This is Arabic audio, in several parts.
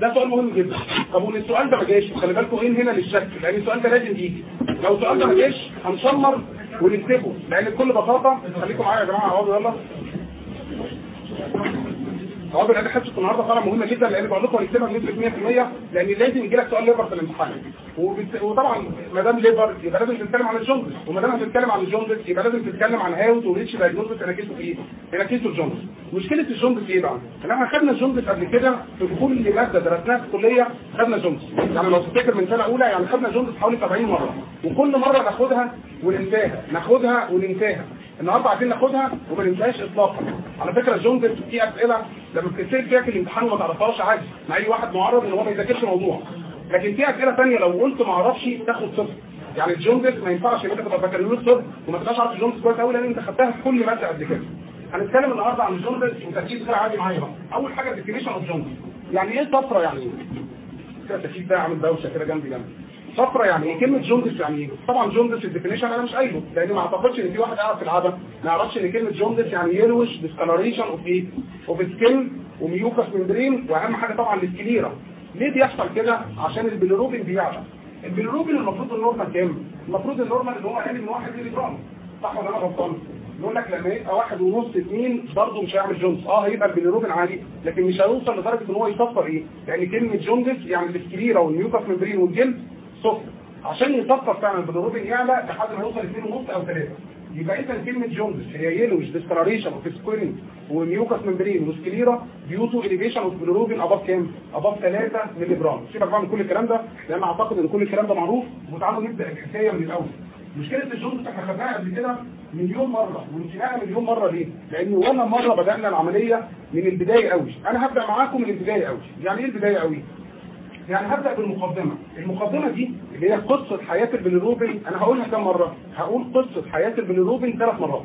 ده سؤال مهم جدا. طب والسؤال ده ما جاش؟ خلي بالكم إيه هنا للشك؟ لأن السؤال ده لازم يجي. لو السؤال ده ما جاش هنشمر ونكتبه. لأن بكل بساطة خليكم معايا يا جماعة اقعدوا يلا. اقعدوا لأن حصه النهارده فعلا مهمه جدا لأن بقول لكم هنكتبها بنسبه 100% لأن لازم يجي لك سؤال liver في الامتحان. وطبعا ما دام liver يبقى لازم تتكلم عن ال jaundice وما دام هتتكلم عن ال jaundice يبقى لازم تتكلم عن how to reach diagnosis in case of إيه؟ in case of ال jaundice مشكلة ال jaundice إيه بقى؟ إن إحنا خدنا ال jaundice قبل كده في كل ماده درسناها في الكلية خدنا jaundice يعني لو تفتكر من سنة أولى يعني خدنا jaundice حوالي 70 مرة وكل مرة ناخدها وننساها ناخدها وننساها النهارده عايزين ناخدها وما ننساهاش اطلاقا. على فكرة jaundice في أسئلة لما بتتسأل فيها في الامتحان وما تعرفهاش عادي مع أي واحد معرض إن هو ما يذاكرش موضوع لكن في أسئلة ثانية لو قلت ما أعرفش تاخد صفر. يعني ال jaundice ما ينفعش إن أنت تبقى بكالوريوس طب وما تبقاش عارف ال jaundice كويس قوي لأن أنت خدتها في كل مادة قبل كده. هنتكلم النهارده عن ال jaundice وتركيز غير عادي معايا بقى. أول حاجة definition of jaundice يعني إيه صفرة يعني؟ إيه التكييف ده عامل دوشة كده جنبي جنبي. صفرة يعني إيه كلمة jaundice يعني إيه طبعا jaundice ال definition أنا مش قايله لأن ما أعتقدش إن في واحد قاعد في القعدة ما يعرفش إن كلمة jaundice يعني yellowish discoloration of إيه of skin و mucous membrane وأهم حاجة طبعا ال sclera ليه بيحصل كده؟ عشان البيليروبين بيعلى. البيليروبين المفروض ال normal كام؟ المفروض ال normal اللي هو أقل من 1 مللي جرام. صح ولا أنا غلطان؟ يقول لك لما يبقى واحد ونص اثنين برضه مش هيعمل jaundice آه هيبقى البيليروبين عالي لكن مش هيوصل لدرجة إن هو يصفر إيه؟ يعني كلمة jaundice يعني ال sclera وال mucous membrane والجلد صفر عشان يصفر فعلا البيليروبين يعلى لحد ما يوصل 2 ونص أو 3 يبقى اذا كلمة jaundice هي yellowish of skin و mucous membrane و sclera due to elevation of bilirubin above كام؟ above 3 مللي جرام سيبك بقى من كل الكلام ده لأن أعتقد إن كل الكلام ده معروف وتعالوا نبدأ الحكاية من الأول. مشكلة ال jaundice إحنا خدناها قبل كده مليون مرة ونسيناها مليون مرة ليه؟ لأن ولا مرة بدأنا العملية من البداية قوي أنا هبدأ معاكم من البداية قوي يعني إيه البداية قوي؟ يعني هبدأ بالمقدمة. المقدمة دي اللي هي قصة حياة البيليروبين أنا هقولها كم مرة. هقول قصة حياة البيليروبين ثلاث مرات.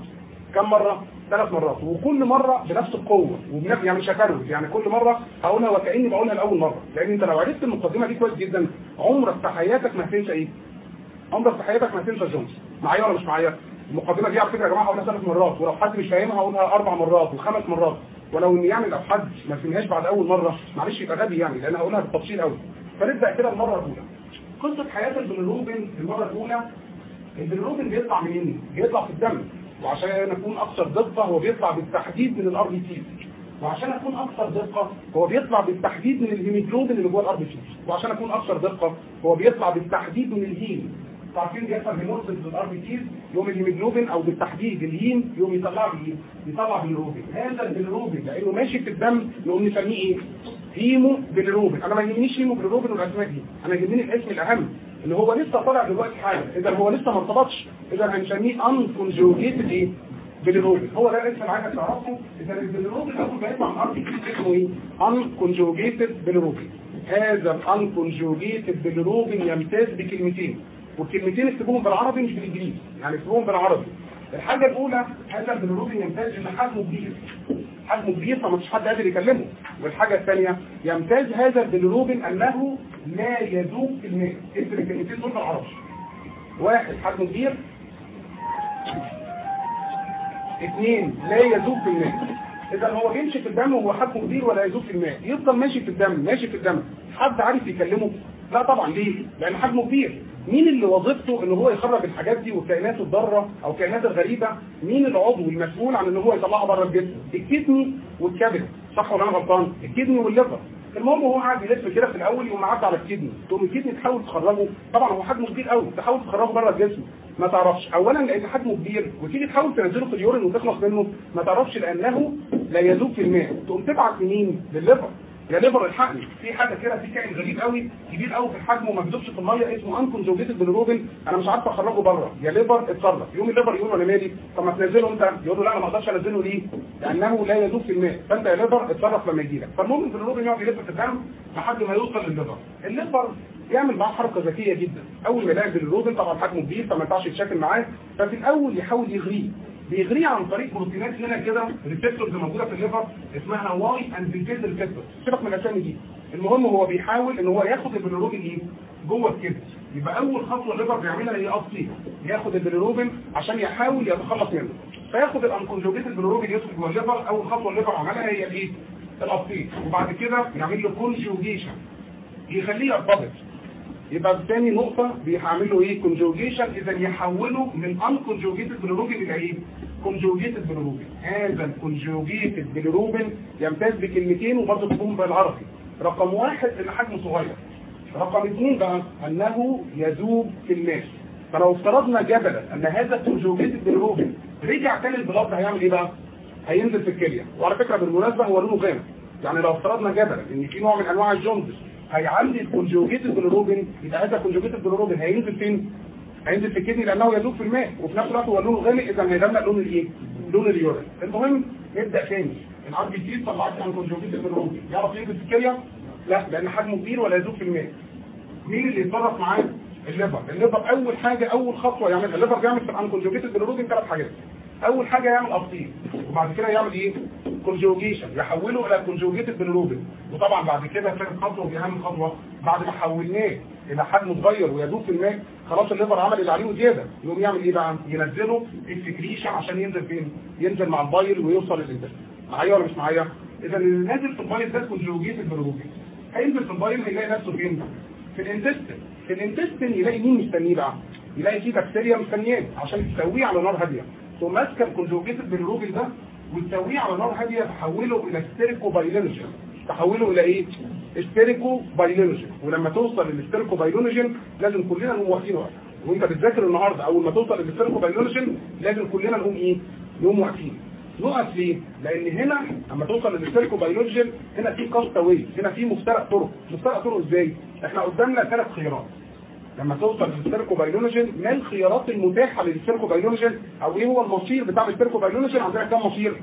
كم مرة؟ ثلاث مرات. وكل مرة بنفس القوة. وبنفس يعني مش هكرر يعني كل مرة هقولها وكأني بقولها لأول مرة. لأن أنت لو عرفت المقدمة دي كويس جدا عمرك في حياتك ما هتنسى إيه؟ عمرك في حياتك ما هتنسى jaundice. معايا ولا مش معايا المقدمة دي على فكرة يا جماعة هقولها ثلاث مرات. ولو حد مش فاهمها هقولها أربع مرات وخمس مرات. ولو إن يعني لو حد ما فهمهاش بعد أول مرة معلش يبقى غبي يعني لأن هقولها بالتفصيل قوي فنبدأ كده المرة الأولى. قصة حياة البيليروبين المرة الأولى البيليروبين بيطلع منين؟ بيطلع في الدم. وعشان نكون أكثر دقة هو بيطلع بالتحديد من ال RBC وعشان أكون أكثر دقة هو بيطلع بالتحديد من الهيموجلوبين اللي جوه ال RBC وعشان أكون أكثر دقة هو بيطلع بالتحديد من ال heme. عارفين بيحصل hemolysis لل RBC يوم الهيموجلوبين أو بالتحديد ال heme يوم يطلع بيه يطلع بالروبين هذا البيلروبين لأنه ماشي في الدم نقوم نسميه إيه؟ hemobilirubin أنا ما يهمنيش hemobilirubin والاسماء دي أنا يهمني الاسم الأهم اللي هو لسه طالع دلوقتي حالا إذا هو لسه ما ارتبطش إذا هنسميه unconjugated إيه؟ بالروبين هو ده الاسم عايزك تعرفه إذا البيلروبين اول ما يطلع من ال RBC اسمه إيه؟ unconjugated bilirubin هذا ال unconjugated bilirubin يمتاز بكلمتين والكلمتين اكتبوهم بالعربي مش بالإنجليزي. يعني اكتبوهم بالعربي. الحاجة الأولى هذا البيلروبين يمتاز إن حجمه كبير. حجمه كبير فما فيش حد قادر يكلمه. والحاجة الثانية يمتاز هذا البيلروبين أنه لا يذوب في الماء. اكتب الكلمتين دول بالعربي. واحد حجمه كبير. اثنين لا يذوب في الماء. إذا هو بيمشي في الدم وهو حجمه كبير ولا يذوب في الماء. يفضل ماشي في الدم ماشي في الدم. حد عارف يكلمه؟ لا طبعا ليه؟ لأن حجمه كبير. مين اللي وظيفته إن هو يخرج الحاجات دي والكائنات الضاره أو الكائنات الغريبة؟ مين العضو المسؤول عن إن هو يطلعها بره الجسم؟ ال kidney والكبد. صح ولا أنا غلطان؟ ال kidney وال liver. المهم هو قاعد يلف كده في الأول يقوم معدي على ال kidney تقوم ال kidney تحاول تخرجه. طبعا هو حجمه كبير قوي. تحاول تخرجه بره الجسم. ما تعرفش. اولا لأن حجمه كبير. وتيجي تحاول تنزله في ال urine وتخلص منه. ما تعرفش لأنه لا يذوب في الماء. تقوم تبعت لمين؟ للل liver. يا liver الحقني في حاجة كده في كائن غريب قوي كبير قوي في الحجم وما بيدوبش في المية اسمه unconjugated bilirubin أنا مش عارف أخرجه بره. يا liver اتصرف. يقوم ال liver يقول أنا مالي؟ طب ما تنزله أنت. يقول له لا أنا ما أقدرش أنزله ليه؟ لأنه لا يذوب في الماء. فأنت يا liver اتصرف لما يجي لك. فالمهم البيلروبين يقعد يلف في الدم لحد ما يوصل للل liver ال liver يعمل معاه حركة ذكية جدا. أول ما يلاقي البيلروبين طبعا حجمه كبير فما ينفعش يتشاكل معاه. ففي الأول يحاول يغريه. بيغريه عن طريق بروتينات هنا كده receptors موجودة في ال liver اسمها Y and Z receptor سيبك من الأسامي دي. المهم هو بيحاول إن هو ياخد البيليروبين إيه؟ جوه الكبد. يبقى أول خطوة ال liver بيعملها هي أصلي. ياخد البيليروبين عشان يحاول يتخلص منه. فياخد ال unconjugated bilirubin يدخل جوه ال liver أول خطوة ال liver عملها هي الايه ال uptake وبعد كده يعمل له conjugation يخليه يرتبط. يبقى تاني نقطة بيعمل له إيه؟ conjugation إذا يحوله من unconjugated bilirubin إلى إيه؟ conjugated bilirubin هذا ال conjugated bilirubin يمتاز بكلمتين وبرضه هتكون بالعربي. رقم واحد ان حجمه صغير. رقم اثنين بقى أنه يذوب في الماء. فلو افترضنا جدلا أن هذا ال conjugated bilirubin رجع تاني ال blood هيعمل إيه بقى؟ هينزل في الكلية. وعلى فكرة بالمناسبة هو لونه غامق. يعني لو افترضنا جدلا إن في نوع من أنواع ال jaundice هيعلي ال conjugated bilirubin يبقى هذا ال conjugated bilirubin هينزل فين؟ هينزل في ال kidney لأنه يذوب في الماء وفي نفس الوقت هو لونه غامق إذا هيغمق لون الإيه؟ لون ال urine المهم نبدأ تاني ال RBCs طلعت unconjugated bilirubin يعرف ينزل في الكلية؟ لا لأن حجمه كبير ولا يذوب في الماء مين اللي يتصرف معاه؟ ال liver ال liver أول حاجة أول خطوة يعملها ال liver بيعمل في ال unconjugated bilirubin ثلاث حاجات أول حاجة يعمل uptake وبعد كده يعمل إيه conjugation يحوله إلى conjugated bilirubin وطبعا بعد كده ثالث خطوة ودي أهم خطوة بعد ما حولناه إلى حجم صغير ويدوب في الماء. خلاص ال liver عمل اللي عليه وزياده يقوم يعمل إيه بقى؟ ينزله ال secretion عشان ينزل فين؟ ينزل مع ال bile ويوصل لل intestine معايا ولا مش معايا؟ اذا اللي نازل في ال bile ده conjugated bilirubin هينزل في ال bile هيلاقي نفسه فين؟ في ال intestine. في ال intestine يلاقي مين مستنيه بقى؟ يلاقي فيه بكتيريا مستنياه عشان تسويه على نار هادية. تقوم ماسكه ال conjugated bilirubin ده وتسويه على نار هاديه تحوله إلى stercobilinogen تحوله إلى إيه؟ stercobilinogen ولما توصل لل stercobilinogen لازم كلنا نقوم واقفين وأنت بتذاكر النهارده أول ما توصل لل stercobilinogen لازم كلنا نقوم إيه؟ نقوم واقفين. نقف ليه؟ لأن هنا اما توصل لل stercobilinogen هنا في كاستاوي هنا في مفترق طرق. مفترق طرق إزاي؟ إحنا قدامنا ثلاث خيارات. لما توصل لل stercobilinogen ما الخيارات المتاحة لل stercobilinogen أو إيه هو المصير بتاع ال stercobilinogen عندنا كام مصير؟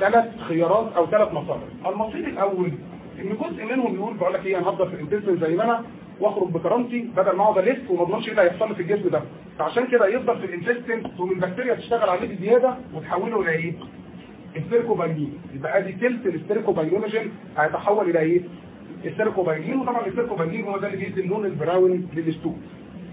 ثلاث خيارات أو ثلاث مصاير. المصير الأول إن جزء منهم بيقول بقول لك إيه أنا هفضل في ال intestine زي ما أنا وأخرج بكرامتي بدل ما أقعد ألف وما أضمنش إيه اللي هيحصل في الجسم ده. فعشان كده يفضل في الانتستين ثم البكتيريا تشتغل عليه بزيادة وتحوله إلى إيه؟ ال stercobilin يبقى أدي تلت ال stercobilinogen هيتحول إلى إيه؟ ال stercobilin وطبعا ال stercobilin هو ده اللي بيدي اللون ال brown لل stool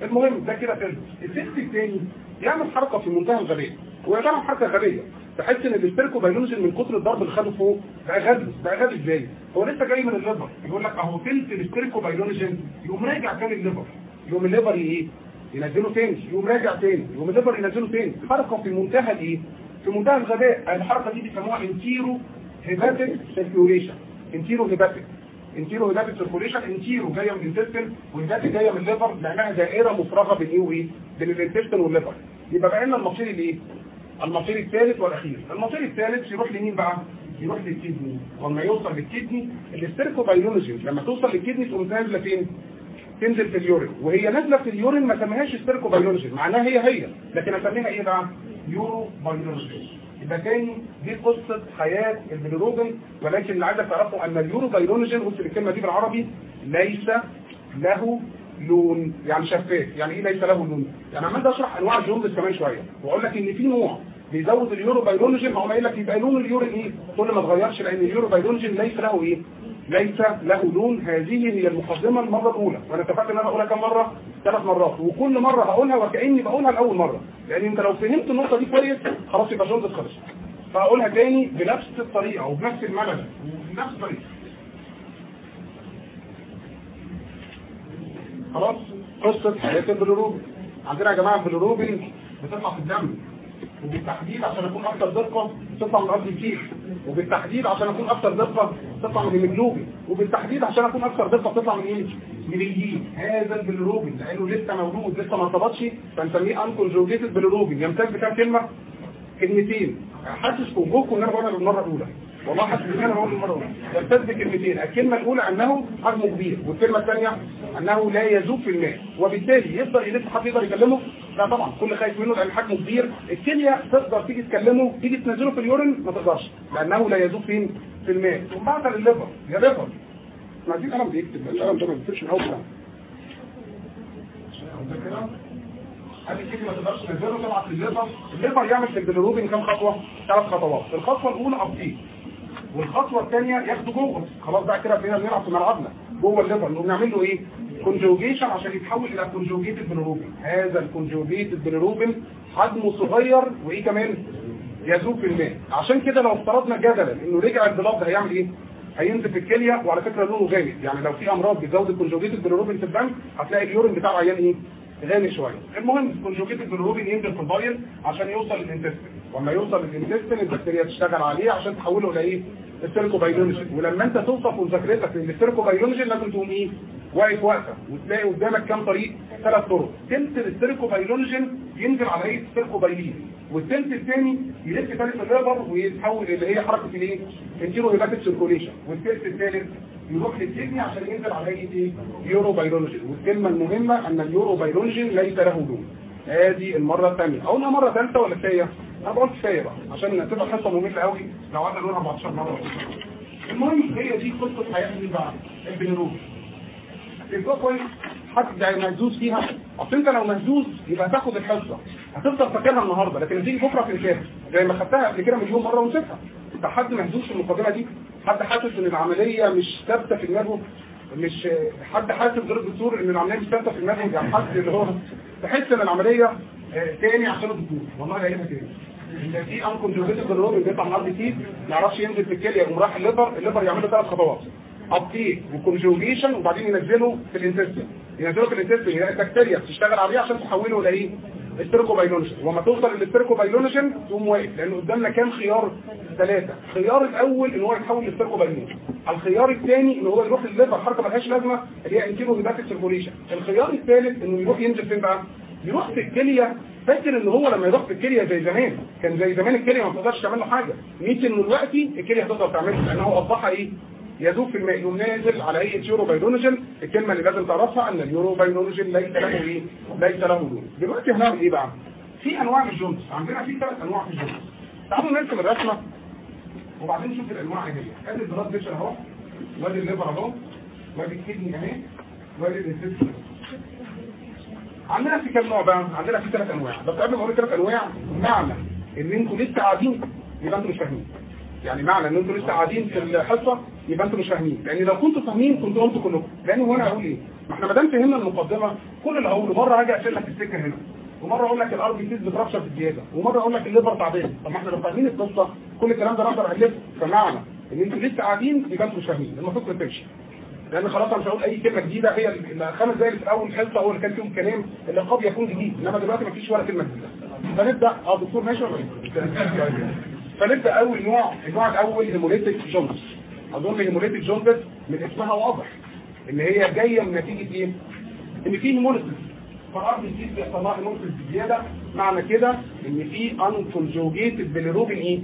المهم ده كده تلت التلت الثاني يعمل حركة في منتهى الغباء. هو بيعمل حركة غبية تحس إن ال stercobilinogen من كتر الضرب اللي خده فوق. بقى غبي بقى غبي إزاي؟ هو لسه جاي من ال liver. يقول لك أهو تلت ال stercobilinogen يقوم راجع تاني ال liver. يقوم ال liver إيه؟ ينزله تاني. يقوم راجع تاني. يقوم ال liver ينزله تاني. حركة في منتهى الإيه؟ في منتهى الغباء. الحركة دي بيسموها enterohepatic circulation enterohepatic enterohepatic circulation entero جاية من ال intestine و hepatic جاية من ال liver لأنها دائرة مفرغة بين إيه وايه بين ال intestine وال liver. يبقى بقى لنا المصير الإيه؟ المصير الثالث والأخير. المصير الثالث يروح لمين بقى؟ يروح لل kidney ولما يوصل لل kidney ال stercobilinogen لما توصل لل kidney تقوم نازلة فين؟ تنزل في ال urine. وهي نازلة في ال urine ما سميهاش stercobilinogen معناها هي هي لكن اسميها إيه بقى؟ urobilinogen يبقى تاني دي قصة حياة البيليروبين ولكن اللي عايزك تعرفه أن ال urobilinogen قلت الكلمة دي بالعربي ليس له لون يعني شفاف. يعني إيه ليس له لون؟ يعني عمال اشرح أنواع ال jaundice كمان شوية. وأقول لك إن في نوع بيزود ال urobilinogen هقوم قايل لك يبقى لون ال urine إيه؟ قول ما اتغيرش لأن ال urobilinogen ليس له إيه؟ ليس له لون هذه هي المقدمة المرة الأولى. وأنا اتفقت إن أنا أقولها كم مرة؟ ثلاث مرات. وكل مرة هقولها وكأني بقولها لأول مرة. لأن أنت لو فهمت النقطة دي كويس خلاص يبقى جوندس خلص فهقولها تاني بنفس الطريقة وبنفس الملل وبنفس الطريقة. خلاص؟ قصة حياة البلوروبين عندنا يا جماعة البلوروبين بتطلع في الدم. وبالتحديد عشان أكون أكتر دقة تطلع من ارض الكيس وبالتحديد عشان أكون أكتر دقة تطلع من المجلوبي وبالتحديد عشان أكون أكتر دقة تطلع من إيه من الجين هذا البلوروبين لأنه لسه مولود لسه ما ارتبطش فنسميه unconjugated bilirubin يمتاز بكام كلمة؟ كلمتين. حاسس في وشوكم ان أنا بقولها بالمرة الأولى. والله أنا بقول المرة الاولى يمتاز بكلمتين. الكلمة الأولى أنه حجمه كبير والكلمة الثانية أنه لا يذوب في الماء. وبالتالي يفضل يلف حد يقدر يكلمه؟ لا طبعا. كل خايف منه لأن حجمه كبير. الكلية تقدر تيجي تكلمه تيجي تنزله في ال urine ما تقدرش. لأنه لا يذوب فين في الماء. ثم بعد لل liver يا liver. ما عايزين قلم بيكتب. القلم ده ما بيكتبش من اول ال kidney ما تقدرش تنزله. تبعت لل liver ال liver. يعمل في البيلروبين كام خطوة؟ ثلاث خطوات. الخطوة الأولى uptake والخطوة الثانية ياخده جوه. خلاص بقى كده بقينا بنلعب في ملعبنا. جوه ال liver. نقوم نعمل له إيه؟ conjugation عشان يتحول إلى conjugated bilirubin هذا ال conjugated bilirubin حجمه صغير وإيه كمان؟ يذوب في الماء. عشان كده لو افترضنا جدلا إنه رجع ال blood هيعمل إيه؟ هينزل في الكلية وعلى فكرة لونه غامق. يعني لو في أمراض بتزود ال conjugated bilirubin في الدم هتلاقي ال urine بتاع العيان إيه؟ غامق شوية. المهم ال conjugated bilirubin ينزل في ال bile عشان يوصل لل intestine ولما يوصل لل intestine البكتيريا تشتغل عليه عشان تحوله لايه ال stercobilinogen ولما أنت توصف مذاكرتك لل stercobilinogen لازم تقوم إيه؟ واقف واقفة. وتلاقي قدامك كام طريق؟ ثلاث طرق. تلت ال stercobilinogen ينزل على هيئه ال stercobilin والتلت الثاني يلف ثالث ال liver ويتحول اللي هي حركة الإيه؟ ال enterohepatic circulation والتلت الثالث يروح لل kidney عشان ينزل على إيه؟ urobilinogen والكلمة المهمة ان ال urobilinogen ليس له لون ادي المرة الثانية اقولها مرة ثالثه ولا كفاية؟ أنا بقول كفاية بقى عشان تبقى حصة ممله قوي. لو قعدنا نقول 14 مرة. المهم هي دي قصة حياة مين بقى؟ البنروب تبقى كويس؟ حد مهزوز فيها. أصل أنت لو مهزوز يبقى هتاخد الحصة. هتفضل فاكرها النهارده لكن هتيجي بكرة في الكتاب. زي ما خدتها قبل كده مليون مرة ونسيتها. أنت حد مهزوز في المقدمه دي؟ حد حاسس إن العملية مش ثابتة في دماغه؟ مش حد حاسس غير الدكتور إن العملية مش ثابتة في دماغه؟ يعني حد اللي هو تحس إن العملية آه، تاني عشان الدكتور. والله هيبقى تاني. إن في unconjugated bilirubin بيطلع من الأرض كتير ما يعرفش ينزل في الكلية يقوم راح ال liver ال liver يعمل له ثلاث خطوات. uptake و conjugation وبعدين ينزله في ال intestine ينزله في ال intestine يلاقي البكتيريا بتشتغل عليه عشان تحوله لايه ال stercobilinogen وما توصل لل stercobilinogen تقوم واقف لأن قدامنا كام خيار؟ ثلاثة. الخيار الأول إن هو يتحول لل stercobilinogen الخيار الثاني إن هو يروح للل liver حركة ملهاش لازمة اللي هي enterohepatic circulation الخيار الثالث إنه يروح ينزل فين بقى؟ يروح في الكلية. فاكر إن هو لما يروح في الكلية زي زمان كان زي زمان الكلية ما بتقدرش تعمل له حاجة. نيجي إنه دلوقتي الكلية هتقدر تعمله لأنه أصبح إيه؟ يذوب في الماء يقوم نازل على هيئه urobilinogen الكلمة اللي لازم تعرفها أن ال urobilinogen ليس له إيه؟ ليس له لون دلوقتي هنعمل إيه بقى؟ في أنواع من ال jaundice عندنا في ثلاث أنواع في ال jaundice تعالوا نرسم الرسمة وبعدين نشوف الأنواع إيه هي. أدي ال blood بريشر أهو. وادي ال liver أهو. وادي ال kidney أهي. وادي ال intestine عندنا في كام نوع بقى؟ عندنا في ثلاث أنواع. بس قبل ما أقول ثلاث أنواع معنى إن إنتوا لسه قاعدين يبقى أنتوا مش فاهمين. يعني معنى إن أنتوا لسه قاعدين في الحصة يبقى أنتوا مش فاهمين. لأن لو كنتوا فاهمين كنتوا قلتوا كلكم. لأن هو أنا هقول إيه؟ ما إحنا ما دام فهمنا المقدمة كل اللي هقوله مرة هاجي اقفل لك السكة هنا. ومرة أقول لك ال RBCs بت rupture زيادة. ومرة أقول لك ال liver تعبان. طب ما إحنا لو فاهمين القصة كل الكلام ده نقدر أألفه فمعنى إن أنتوا لسه قاعدين يبقى أنتوا مش فاهمين. المفروض تمشي. لأن خلاص أنا مش هقول أي كلمة جديدة. هي الخمس اللي في اول حصة هو اللي كان فيهم كلام. اللي قد يكون جديد. إنما دلوقتي مفيش ولا كلمة جديدة. فنبدأ. آه دكتور ماشي ولا إيه؟ فنبدا أول نوع النوع الأول hemolytic jaundice أظن hemolytic jaundice من اسمها واضح إن هي جاية من نتيجة إيه؟ إن في hemolysis فال RBCs بيحصل لها hemolysis زيادة معنى كده إن في unconjugated bilirubin إيه؟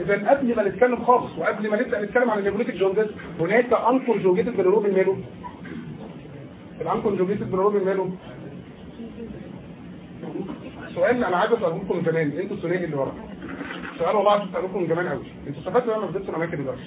اذا قبل ما نتكلم خالص وقبل ما نبدأ نتكلم عن ال hemolytic jaundice هناك unconjugated bilirubin ماله؟ ال unconjugated bilirubin ماله؟ سؤال أنا عايز اساله لكم زمان أنتوا الثنائي اللي ورا سؤال والله عايز اسالكم من زمان قوي. أنتوا استفدتوا لما بديتوا الاماكن دلوقتي.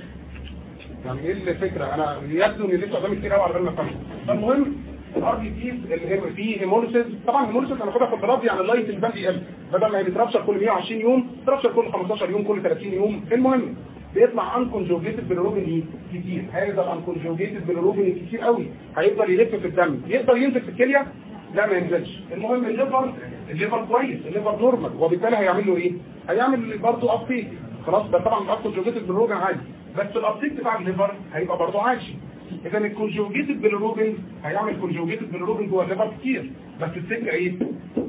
يعني إيه الفكرة؟ أنا يبدو إن لسه قدامي كتير قوي على بال ما افهم فالمهم ال RBCs اللي فيه hemolysis طبعا hemolysis أنا باخدها في ال blood يعني ال life span يقل بدل ما هي بت rupture كل 120 يوم ت rupture كل 15 يوم كل 30 يوم. المهم بيطلع unconjugated bilirubin إيه كتير. هذا ال unconjugated bilirubin كتير قوي. هيفضل يلف في الدم. يقدر ينزل في الكلية لا ما ينزلش. المهم ال liver ال liver كويس ال liver normal. وبالتالي هيعمل له إيه؟ هيعمل برضه uptake خلاص ده طبعا ال conjugated bilirubin عادي. بس ال uptake بتاع ال liver هيبقى برضه عادي. اذا ال conjugated bilirubin هيعمل conjugated bilirubin جوه ال liver كتير. بس السكة إيه؟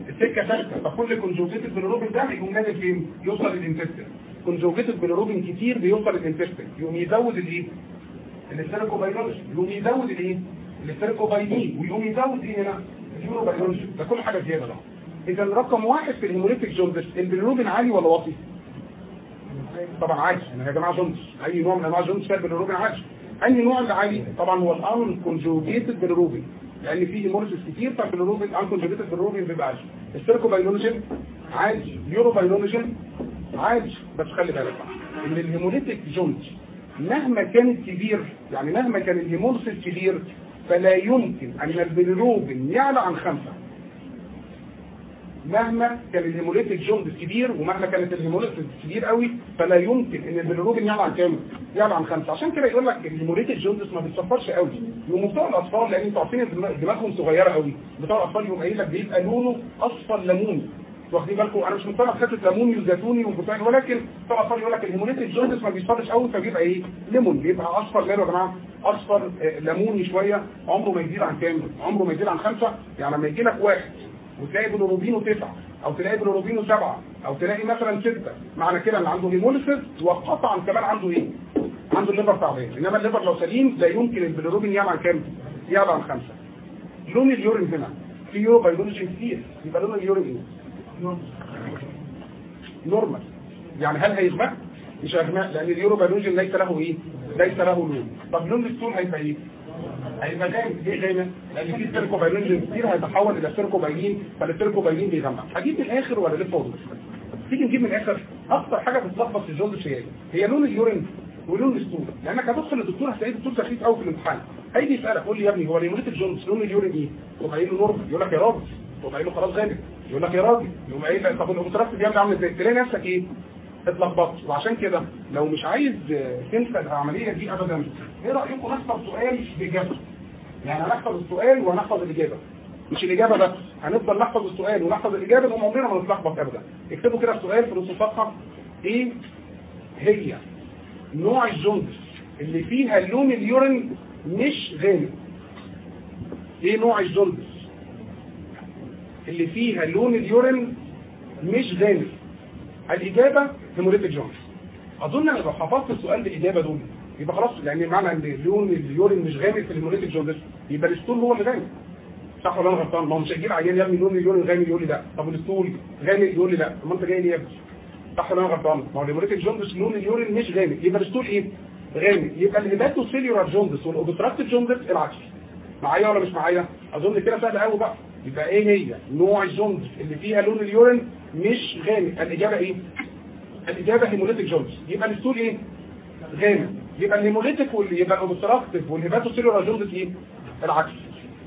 السكة ثابته فكل conjugated bilirubin ده هيقوم نازل فين؟ يوصل لل intestine conjugated bilirubin كتير بيوصل لل intestine يقوم يزود الايه ال stercobilinogen يقوم يزود الايه ال stercobilin ويقوم يزود إيه هنا؟ ده كل حاجة زيادة إذا رقم واحد في ال hemolytic jaundice ال bilirubin عالي ولا واطي؟ طبعا عالي يعني يا جماعة jaundice أي نوع من أنواع jaundice فيها البيلروبين عالي؟ انهي نوع عالي؟ طبعا هو ال unconjugated bilirubin لأن في hemolysis كتير فال bilirubin unconjugated bilirubin بيبقى عالي. ال stercobilinogen عالي ال urobilinogen عالي بس خلي بالك إن ال hemolytic jaundice مهما كانت كبير يعني مهما كان ال hemolysis كبير فلا يمكن أن البيلروبين يعلى عن خمسة. مهما كان ال hemolytic jaundice كبير ومهما كانت ال hemolysis كبير قوي فلا يمكن إن البيلروبين يعلى عن كام؟ يعلى عن خمسة. عشان كده يقول لك ال hemolytic jaundice ما بيتصفرش قوي. وبتوع الأطفال لأن أنتوا عارفين دماغهم صغيرة قوي. بتوع الأطفال يقوم قايل لك بيبقى لونه أصفر ليموني واخدين بالكم أنا مش مقتنع بحتة ليموني وزيتوني وبتاع ولكن بتوع الاطفال يقول لك ال hemolytic jaundice ما بيصفرش قوي فبيبقى إيه؟ ليمون بيبقى أصفر ماله يا جماعة أصفر آه، ليموني شوية عمره ما يزيد عن كام؟ عمره ما يزيد عن خمسة يعني لما يجي لك واحد وتلاقي بلوروبينه تسعة أو تلاقي بلوروبينه سبعة أو تلاقي مثلا ستة معنى كده إن عنده hemolysis وقطعا كمان عنده إيه؟ عنده ال liver تعبان إنما ال liver لو سليم لا يمكن البلوروبين يعلى عن كام؟ يعلى عن خمسة. لون ال urine هنا في urobilinogen كتير يبقى لون ال urine إيه normal. يعني هل هيغمق مش هيغمق لأن ال urobilinogen ليس له إيه؟ ليس له لون. طب لون ال stool هيبقى إيه؟ هيبقى غامق ليه غامق؟ لأن في stercobilin كتير هيتحول إلى stercobilin فال stercobilin بيغمق هجيب من الآخر ولا ليه فاضل تيجي نجيب من الآخر. أكتر حاجة بتلخبط في الجوز هي هي لون ال urine ولون ال stool لانك هتدخل للدكتور هتلاقي الدكتور سخيف قوي في الامتحان. هيجي يسألك قول لي يا ابني هو ال hemolytic jaundice لون ال urine إيه؟ تقوم قايل له normal. يقول لك يا راجل تقوم قايل له خلاص غامق يقول لك يا راجل يقوم قايل لك طب ال obstructive بيعمل عامل إزاي؟ تلاقي نفسك إيه؟ اتلخبطت. وعشان كده لو مش عايز تنسى العملية دي ابدا إيه رأيكم نحفظ سؤال بإجابة؟ يعني هنحفظ السؤال وهنحفظ الإجابة. مش الإجابة بس هنفضل نحفظ السؤال ونحفظ الإجابة وعمرنا ما نتلخبط ابدا. اكتبوا كده السؤال في نص الصفحه إيه هي نوع ال jaundice اللي فيها لون ال urine مش غامق إيه نوع ال jaundice اللي فيها لون ال urine مش غامق الإجابة hemolytic jaundice أظن أنا لو حفظت السؤال بالإجابة دول يبقى خلاص يعني معنى إن لون ال urine مش غامق في ال hemolytic jaundice يبقى ال stool هو اللي غامق صح ولا أنا غلطان؟ ما هو مش هيجي عيان يا ابني لون ال urine غامق يقول لي لا. طب ال stool غامق يقول لي لا. طب ما أنت جاي ليه يا ابني؟ صح ولا أنا غلطان؟ ما هو ال hemolytic jaundice لون ال urine مش غامق يبقى ال stool إيه؟ غامق يبقى ال hepatocellular jaundice وال obstructive jaundice العكس. معايا ولا مش معايا؟ أظن كده سهل قوي بقى. يبقى إيه هي؟ نوع ال jaundice اللي فيها لون ال urine مش غامق. الإجابة إيه؟ الإجابة hemolytic jaundice يبقى ال stool إيه؟ غامق. يبقى ال hemolytic واللي يبقى ال obstructive وال hepatocellular jaundice إيه؟ العكس.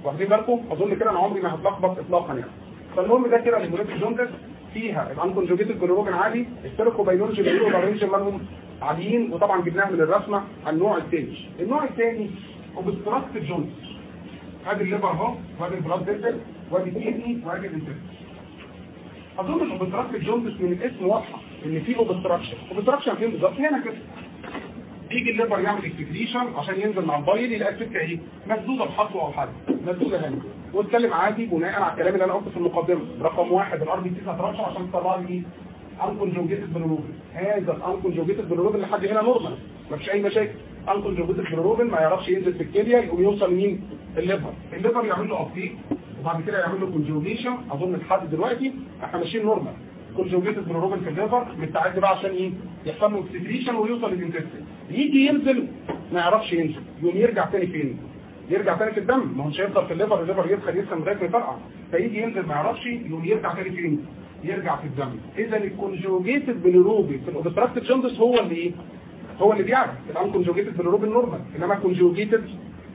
واخدين بالكم؟ أظن كده أنا عمري ما هتلخبط اطلاقا يعني. فالمهم ده كده الهيموليتيك جوندس فيها الانكونجوجيتد جلوبين عالي السيركوبايلونجي والبارينجي مالهم عاليين وطبعا جبناها من الرسمة النوع الثاني. النوع الثاني obstructive jaundice ادي ال liver اهو وادي ال blood vessel ال kidney وادي ال intestine أظن ال obstructive jaundice من الاسم واضحة إن في obstruction obstruction فين بالظبط؟ هنا كده. يجي ال liver يعمل excretion عشان ينزل مع ال bile يلاقي السكة إيه مسدودة بحصوة أو حاجة. مسدودة هنا. واتكلم عادي بناء على الكلام اللي أنا قلته في المقدمة. رقم واحد ال RBC هترشح عشان تطلع لي إيه unconjugated bilirubin هذا ال unconjugated bilirubin لحد هنا normal مفيش أي مشاكل. unconjugated bilirubin ما يعرفش ينزل في الكليه يقوم يوصل مين؟ ال liver. ال liver يعمل له uptake وبعد كده يعمل له conjugation أظن لحد دلوقتي إحنا ماشيين normal conjugated bilirubin في ال liver مستعد بقى عشان إيه؟ يحصل له excretion ويوصل لل intestine يجي ينزل ما يعرفش ينزل. يقوم يرجع تاني فين؟ يرجع تاني في الدم. ما هو مش هيفضل في ال liver ال liver يدخل يسخن لغايه ما يفرقع فيجي ينزل ما يعرفش يقوم يرجع تاني فين؟ يرجع في الدم. اذا ال conjugated bilirubin في ال obstructive jaundice هو اللي إيه؟ هو اللي بيعلى. ال unconjugated bilirubin normal. إنما conjugated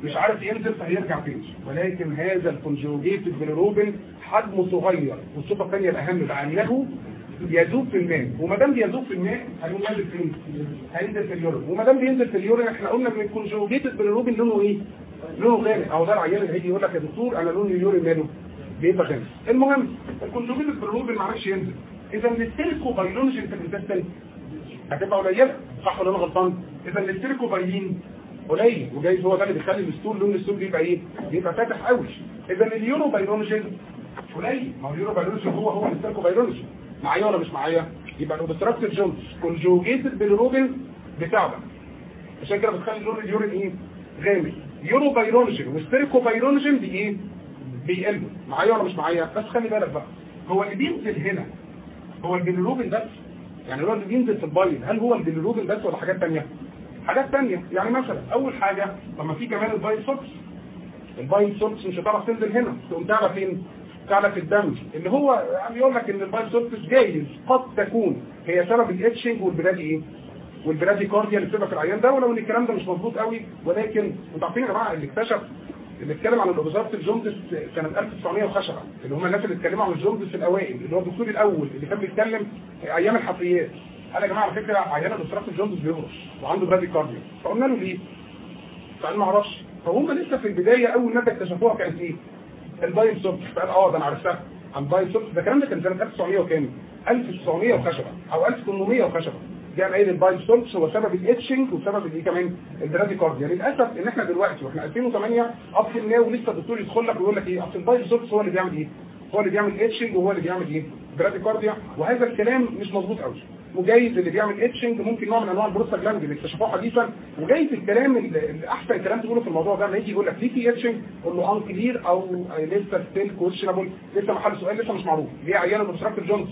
مش عارف ينزل فهيرجع تاني ولكن هذا ال conjugated bilirubin حجمه صغير. والصفه الثانية الأهم بقى انه يذوب في الماء. وما دام بيذوب في الماء هيقوم ينزل فين؟ هينزل في ال urine. وما دام بينزل في ال urine إحنا قلنا إن ال conjugated bilirubin لونه إيه؟ لونه غامق. اهو ده العيان اللي هيجي يقول لك يا دكتور أنا لون ال urine ماله؟ بيبقى غامق. المهم ال conjugated bilirubin ما عرفش ينزل. إذا ال stercobilinogen في ال intestine هتبقى قليله صح ولا أنا غلطان؟ إذا ال stercobilin قليل. وجايز هو ده اللي بيخلي ال stool لون ال stool بيبقى إيه؟ بيبقى فاتح قوي. إذا ال urobilinogen قليل. ما هو ال urobilinogen هو هو ال stercobilinogen معايا ولا مش معايا؟ يبقى ال obstructive jaundice conjugated bilirubin بتاعنا عشان كده بتخلي لون ال urine إيه؟ غامق. urobilinogen و stercobilinogen دي إيه بيقل. معايا ولا مش معايا؟ بس خلي بالك بقى. هو اللي بينزل هنا. هو البيلروبين بس يعني اللي بينزل في ال bile هل هو البيلروبين بس ولا حاجات تانية؟ حاجات تانية يعني مثلا أول حاجة لما في كمان ال bile salts. ال bile salts مش هتعرف تنزل هنا تقوم تعلى فين؟ تعلى في الدم. اللي هو يعني يقول لك إن ال bile salts جايز قد تكون. هي سبب ال itching وال brady إيه؟ وال bradycardia اللي بتبقى في العيان ده ولو إن الكلام ده مش مظبوط قوي ولكن أنتوا عارفين يا جماعة اللي اكتشف اتكلم عن ال obstructive jaundice سنه 1900 وخشبة اللي هم الناس اللي اتكلموا عن ال jaundice الأوائل اللي هو الدكتور الأول اللي كان بيتكلم أيام الحفريات. قال يا جماعة على فكرة عيان ال obstructive jaundice بيهرش وعنده bradycardia فقلنا له ليه؟ فقال ما أعرفش. فهم لسه في البداية أول ماده اكتشفوها كانت إيه؟ ال bile salts فقال آه ده أنا عرفتها. عن bile salts ده الكلام ده كان سنة 1900 وكام؟ 1900 وخشبة أو 1800 وخشبة. ال bile salts هو سبب ال itching وسبب الايه كمان؟ ال bradycardia للأسف إن إحنا دلوقتي وإحنا 2008 up to now ولسه الدكتور يدخل لك ويقول لك إيه؟ أصل ال bile salts هو اللي بيعمل إيه؟ هو اللي بيعمل itching وهو اللي بيعمل إيه؟ bradycardia وهذا الكلام مش مظبوط قوي وجايز اللي بيعمل itching ممكن نوع من أنواع البروستاجلاند اللي اكتشفوه حديثا وجايز الكلام اللي أحسن كلام تقوله في الموضوع ده لما يجي يقول لك ليه في itching قول له unclear أو لسه still questionable لسه محل سؤال لسه مش معروف. ليه عيان ال obstructive jaundice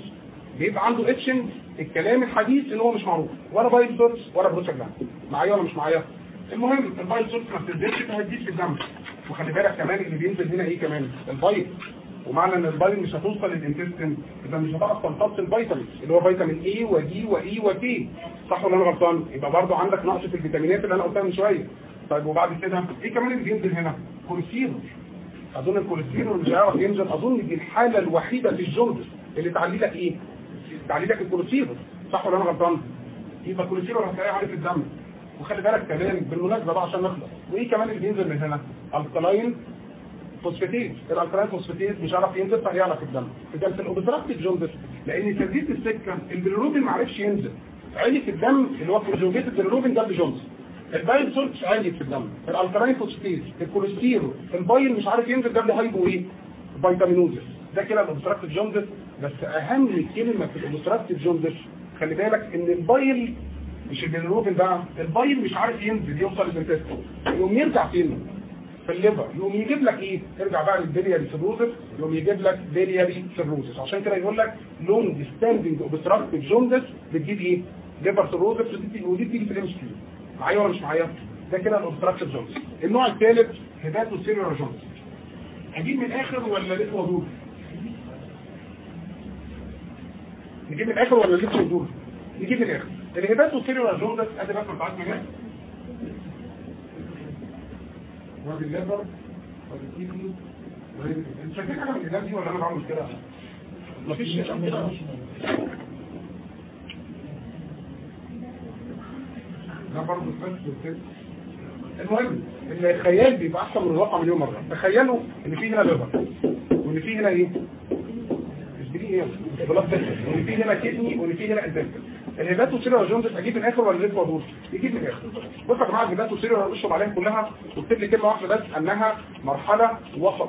بيبقى عنده itching الكلام الحديث ان هو مش معروف. ولا bile salts ولا بروستاجلاند معايا ولا مش معايا؟ المهم ال bile salts ما بتنزلش فهتزيد في الدم وخلي بالك كمان اللي بينزل هنا إيه كمان؟ ال bile ومعنى إن ال bile مش هتوصل لل intestine يبقى مش هتعرف تمتص الفيتامين اللي هو فيتامين A و D و E و K صح ولا أنا غلطان؟ يبقى برضه عندك نقص في الفيتامينات اللي أنا قلتها من شوية. طيب وبعد كده إيه كمان اللي بينزل هنا؟ كوليسترول أظن الكوليسترول مش هيعرف ينزل. أظن دي الحالة الوحيدة في ال jaundice اللي تعلي لك إيه؟ تعلي لك الكوليسترول صح ولا أنا غلطان؟ يبقى الكوليسترول هتلاقيه عالي في الدم. وخلي بالك كمان بالمناسبة بقى عشان نخلص. وإيه كمان اللي بينزل من هنا؟ ال alkaline phosphatase ال alkaline phosphatase مش عارف ينزل في الدم. في ال obstructive jaundice لأن تسديد السكة البيلروبين ما عرفش ينزل. عالي في الدم اللي هو conjugated bilirubin ده ب jaundice ال bile salts عالي في الدم. ال alkaline phosphatase الكوليسترول ال bile مش عارف ينزل ده hypo إيه؟ vitaminosis ده كده ال obstructive jaundice بس أهم كلمة في ال obstructive jaundice خلي بالك إن ال bile مش البيلروبين بقى ال bile مش عارف ينزل يوصل لل intestine يقوم يرجع فين؟ في ال liver يقوم يجيب لك إيه؟ ارجع بقى لل biliary cirrhosis يقوم يجيب لك biliary cirrhosis عشان كده يقول لك long standing obstructive jaundice بتجيب إيه؟ liver cirrhosis ودي بتيجي في ال MCQ معايا ولا مش معايا؟ ده كده ال obstructive jaundice النوع الثالث hepatocellular jaundice أجيب من الآخر ولا لسه أدور نجيب الآخر ولا لسه ودور نجيب الآخر. الهيباتو سيلولار جوندس أدي بس بتاعتنا هنا وادي الليفر وادي الكيدني انت شايفين حاجة من الإعلام دي ولا أنا بعمل كده مفيش كده ده برضه بس المهم إن الخيال بيبقى أحسن من الواقع مليون مرة. تخيلوا إن في هنا ليفر وإن في هنا إيه؟ إيه بلاد وان في هنا كدني وان هنا ادنكل الهيباتو سيلولار جوندس أجيب من الآخر ولا لسه ادور يجيب من الآخر بص يا جماعة الهيباتو سيلولار اشرب عليها كلها واكتب لي كلمه واحدة بس انها مرحله وسط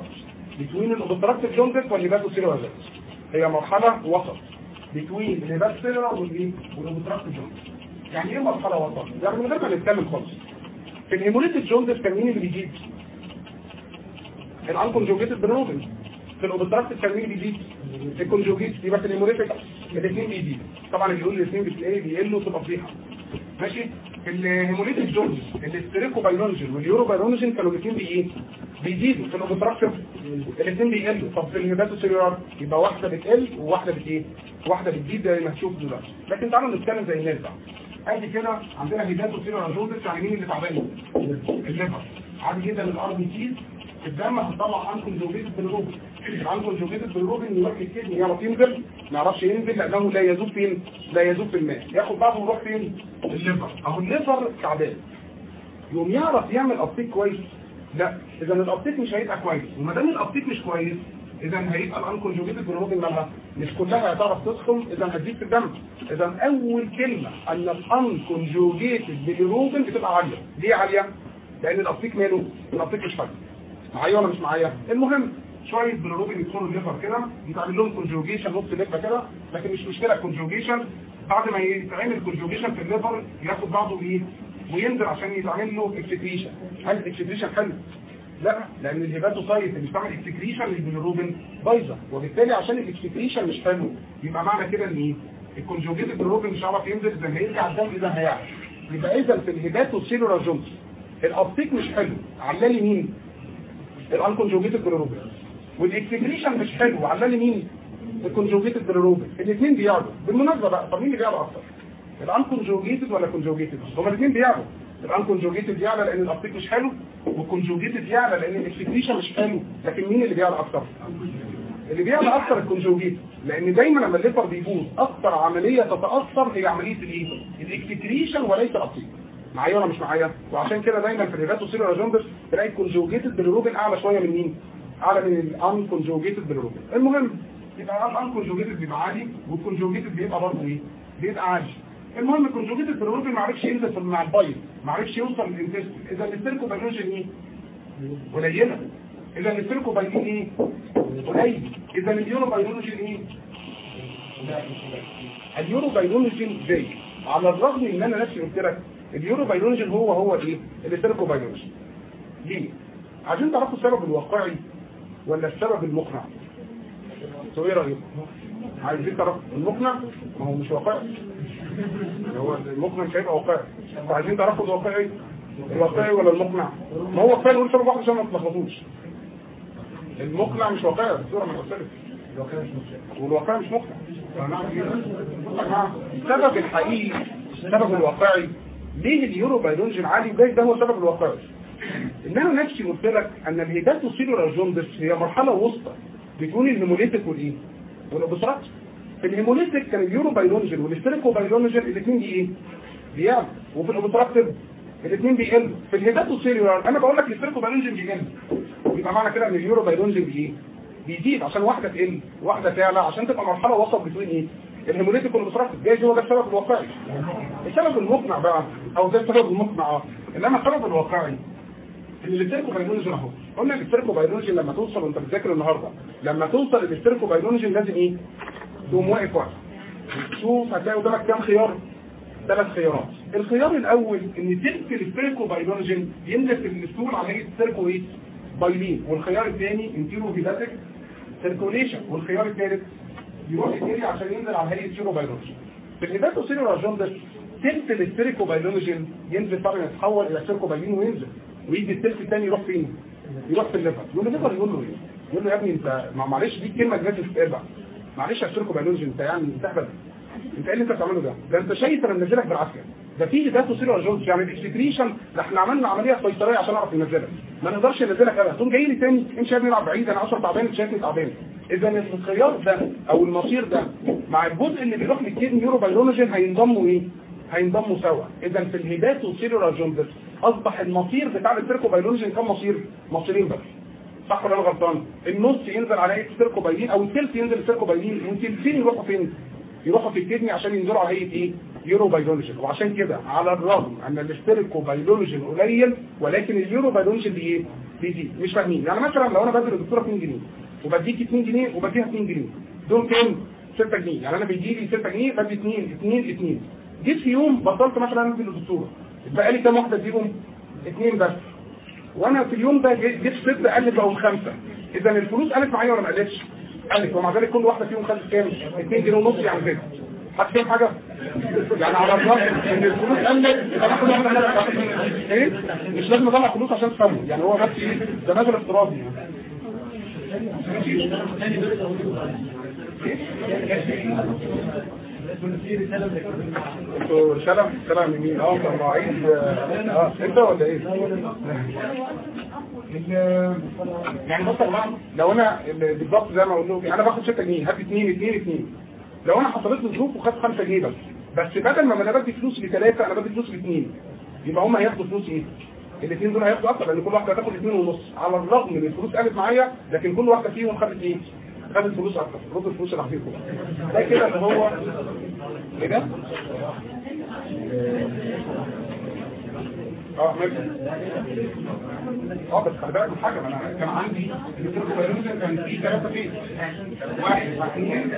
بين الاوبستراكتيف جوندس والهيباتو سيلولار جوندس هي مرحله وسط بين الهيباتو سيلولار والايه والاوبستراكتيف جوندس يعني إيه مرحله وسط يعني من غير ما نتكلم خالص في الهيموليتيك جوندس كان مين اللي بيجيب ال unconjugated bilirubin في ال obstructive كان مين اللي بيجيب ال conjugated يبقى في ال hemolytic الاثنين بيجيب طبعا اللي يقول الاثنين بتلاقيه بيقلوا تبقى فضيحة. ماشي؟ في ال hemolytic jaundice ال stercobilinogen وال urobilinogen كانوا الاثنين بي إيه بيزيدوا في ال obstructive الاثنين بيقلوا. طب في ال hepato يبقى واحدة بتقل وواحدة بت إيه واحدة بتزيد زي ما هتشوف دلوقتي. لكن تعالوا نتكلم زي الناس بقى. ادي كده عندنا hepatocellular jaundice يعني مين اللي تعبان. ال liver. عادي جدا ال RBCs الدم هتطلع unconjugated bilirubin ال unconjugated bilirubin يروح لل kidney يعرف ينزل ما يعرفش ينزل لأنه لا يذوب فين؟ لا يذوب في الماء. ياخد بعضه ويروح فين؟ ال liver أهو ال liver تعبان. يقوم يعرف يعمل uptake كويس. لا إذا ال uptake مش هيبقى كويس. وما دام ال uptake مش كويس إذا هيبقى ال unconjugated bilirubin مالها مش كلها هتعرف تدخل إذا هتزيد في الدم. إذا أول كلمة أن ال unconjugated bilirubin بتبقى عالية. ليه عالية؟ لأن ال uptake ماله. ال uptake مش فاضي. معايا ولا مش معايا؟ المهم شوية بالروبين يدخلوا ال liver كده يتعمل لهم conjugation نص لفه كده لكن مش مشكلة conjugation بعد ما يتعمل conjugation في ال liver ياخد بعضه إيه وينزل عشان يتعمل له excretion هل ال excretion حلو؟ لا لأن ال hepatocyte اللي بتعمل excretion لل bilirubin بايظه وبالتالي عشان ال excretion مش حلو يبقى معنى كده إن إيه؟ ال conjugated bilirubin مش هيعرف ينزل إذا هيرجع الدم إذا هيعرف. يبقى إذا في ال hepatocellular jaundice ال uptake مش حلو علالي مين؟ ال unconjugated bilirubin وال excretion مش حلو. علالي مين ال conjugated bilirubin الاثنين بيعلوا بالمناسبة بقى طب مين اللي بيعلى أكتر؟ ال unconjugated ولا conjugated هما الاثنين بيعلوا ال unconjugated يعلى لأن ال uptake مش حلو وال conjugated يعلى لأن ال excretion مش حلو. لكن مين اللي بيعلى أكتر؟ اللي بيعلى أكتر ال conjugated لأن دايما لما ال liver بيبوظ أكتر عملية تتأثر هي عملية الايه ال excretion وليس ال uptake. معايا ولا مش معايا؟ وعشان كده دايما في ال hepatocellular jaundice تلاقي ال conjugated bilirubin أعلى شوية من مين؟ اعلى من ال unconjugated bilirubin المهم يبقى ال unconjugated بيبقى عالي وال conjugated بيبقى برضه إيه؟ بيبقى عالي المهم ال conjugated bilirubin ما عرفش ينزل مع ال bile ما عرفش يوصل لل intestine إذا ال stercobilinogen إيه؟ قليلة. إذا ال stercobilinogen إيه؟ قليل. إذا ال urobilinogen إيه؟ ال urobilinogen زاد. على الرغم إن أنا نفسي قلت لك ال urobilinogen هو هو إيه؟ ال stercobilinogen ليه؟ عشان تعرفوا السبب الواقعي. ولا السبب المقنع؟ إيه رايكم عايزين تعرفوا المقنع؟ ما هو مش واقعي. هو المقنع مش هيبقى واقعي. عايزين تعرفوا الواقعي الواقعي ولا المقنع؟ ما هو كفايه نقول سبب واحد عشان ما تلخبطوش. المقنع مش واقعي الصورة ما قلت والواقعي مش مقنع. السبب الحقيقي السبب الواقعي ليه ال urobilinogen عالي ده ده هو السبب الواقعي. ان أنا نفسي قلت لك أن ال hepatocellular jaundice هي مرحلة وسطى بتكون ال hemolytic والايه وال obstructive في ال hemolytic كان ال urobilinogen وال stercobilinogen الاثنين دي إيه بيعلى وفي ال obstructive الاثنين بيقل في ال hepatocellular أنا بقول لك ال stercobilinogen بيقل يبقى معنى كده إن اليورو بايولوجين بايه بيزيد عشان واحدة تقل واحدة تعلى عشان تبقى مرحلة وسط بين إيه؟ الهيموليتيك والابصرات جايز هو ده السبب الواقعي. السبب المقنع بقى أو ده السبب المقنع إنما السبب الواقعي بايولوجي أهو. قلنا الاستيركو بايولوجي لما توصل وأنت بتذاكر النهارده. لما توصل الاستيركو بايولوجي لازم إيه؟ تقوم واقف واقف شوف هتلاقي قدامك كام خيار. ثلاث خيارات. الخيار الأول إن تلك بايولوجي يملك الاسطول على هيئه استيركو إيه؟ بايلين. والخيار الثاني انتيرو هيباتيك سيركوليشن والخيار الثالث يروح يجري عشان ينزل على هيئة سيرو بايولوجي في الهيباتو سيرو جوندس الاستيركو بايولوجي ينزل طبعا يتحول إلى سيركو بايلين وينزل. ويجي التلت الثاني يروح فين؟ يروح في الليفر. يقول الليفر يقول له إيه؟ يقول له يا ابني أنت معلش دي كلمة لازم تتقال معلش يا سيركو بايولوجي أنت يعني مستقبل أنت إيه اللي أنت بتعمله ده؟ ده أنت شايف أنا منزلك بالعافية. ده في داتو سيرو جونز. يعني الاكسكريشن ده إحنا عملنا عملية سيطرية عشان أعرف ننزلك ما نقدرش ننزلك ابدا تقوم جاي لي تاني انت شايفني العب بعيد أنا 10 تعبان انت شايفني تعبان. اذا الخيار ده أو المصير ده مع الجزء اللي بيروح للكيد نيورو بايولوجين هينضموا إيه هينضموا سوا. اذا في الهيباتو سيلولار جوندس أصبح المصير بتاع السيركو بايولوجين كم مصير مصيرين بس. صح ولا أنا غلطان؟ النص ينزل على السيركو بايلين أو الثلث ينزل السيركو بايلين والثلثين يروحوا فين؟ يروحوا في الكدني عشان ينزلوا على هيئة إيه؟ يورو بايولوجين وعشان كده على الرغم أن الاستيركو بايولوجين قليل ولكن ال urobilinogen دي إيه؟ بيزيد مش فاهمين. يعني مثلا لو أنا بدي للدكتوره 2 جنيه وبديك 2 جنيه وبديها 2 جنيه دول كام؟ 6 جنيه. يعني أنا بيجي لي 6 جنيه بدي 2 2 2 جيت في يوم بطلت مثلا ادي للدكتوره اتبقى لي كام واحدة اديهم اثنين بس. وأنا في اليوم ده جيت ست قلت بقوا خمسة. اذا الفلوس قلت معايا ولا ما قلتش. قلت ومع ذلك كل واحدة فيهم خدت كام؟ 2 جنيه ونص يعني كده حد فاهم حاجة؟ يعني على الرغم إن الفلوس واحدة إيه؟ مش لازم أطلع فلوس عشان تفهموا. يعني هو بس إيه؟ ده نازل افتراضي أنتوا من مين؟ آه مواعيد آه انت ولا إيه؟ يعني مثلا لو أنا بالظبط زي ما أقول لكم أنا باخد 6 جنيه هات 2 2 2 لو أنا حصلت لي ظروف وخدت 5 جنيه بس بس بدل ما أنا بدي فلوس لثلاثه أنا بدي فلوس لاثنين يبقى هم هياخدوا فلوس إيه؟ الاثنين دول هياخدوا أكتر لأن كل واحدة هتاخد 2 ونص على الرغم إن الفلوس قلت معايا لكن كل واحدة فيهم خدت إيه؟ خدت فلوس أكتر رد الفلوس اللي هتجيبكم ده كده اللي هو إيه ده؟ آه ماشي. آه بس خلي بالك من حاجة أنا كان عندي كان فيه ثلاثة فيه واحد اثنين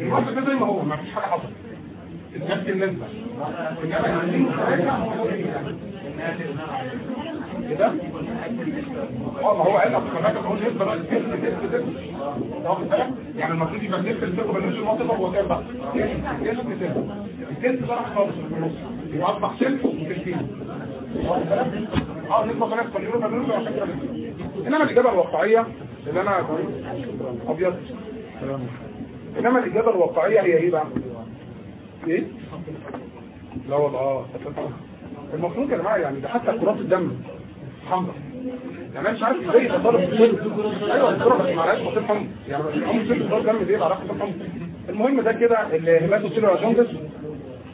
الوقت ده زي ما هو ما فيش حاجة حصلت. نفس النسبة كده آه ما هو قال لك خلي بالك هو يقدر يعني المفروض يبقى نفس الثقه بالنسبة للمنطقه هو كام بقى؟ يسمى الثقه الثلث ده راح خالص في النص. يبقى اصبح ثلث وثلثين آه نسبة خلاص فاليورو فاليورو عشان كده إنما الإجابة الواقعية اللي أنا أبيض. إنما الإجابة الواقعية هي إيه بقى؟ إيه؟ لا والله آه المفروض يا جماعة يعني ده حتى كرات الدم. حمراء. يعني أنا مش عارف إزاي طالب أيوه يعني دم دي المهم ده كده الهيباتوسيلولار جوندس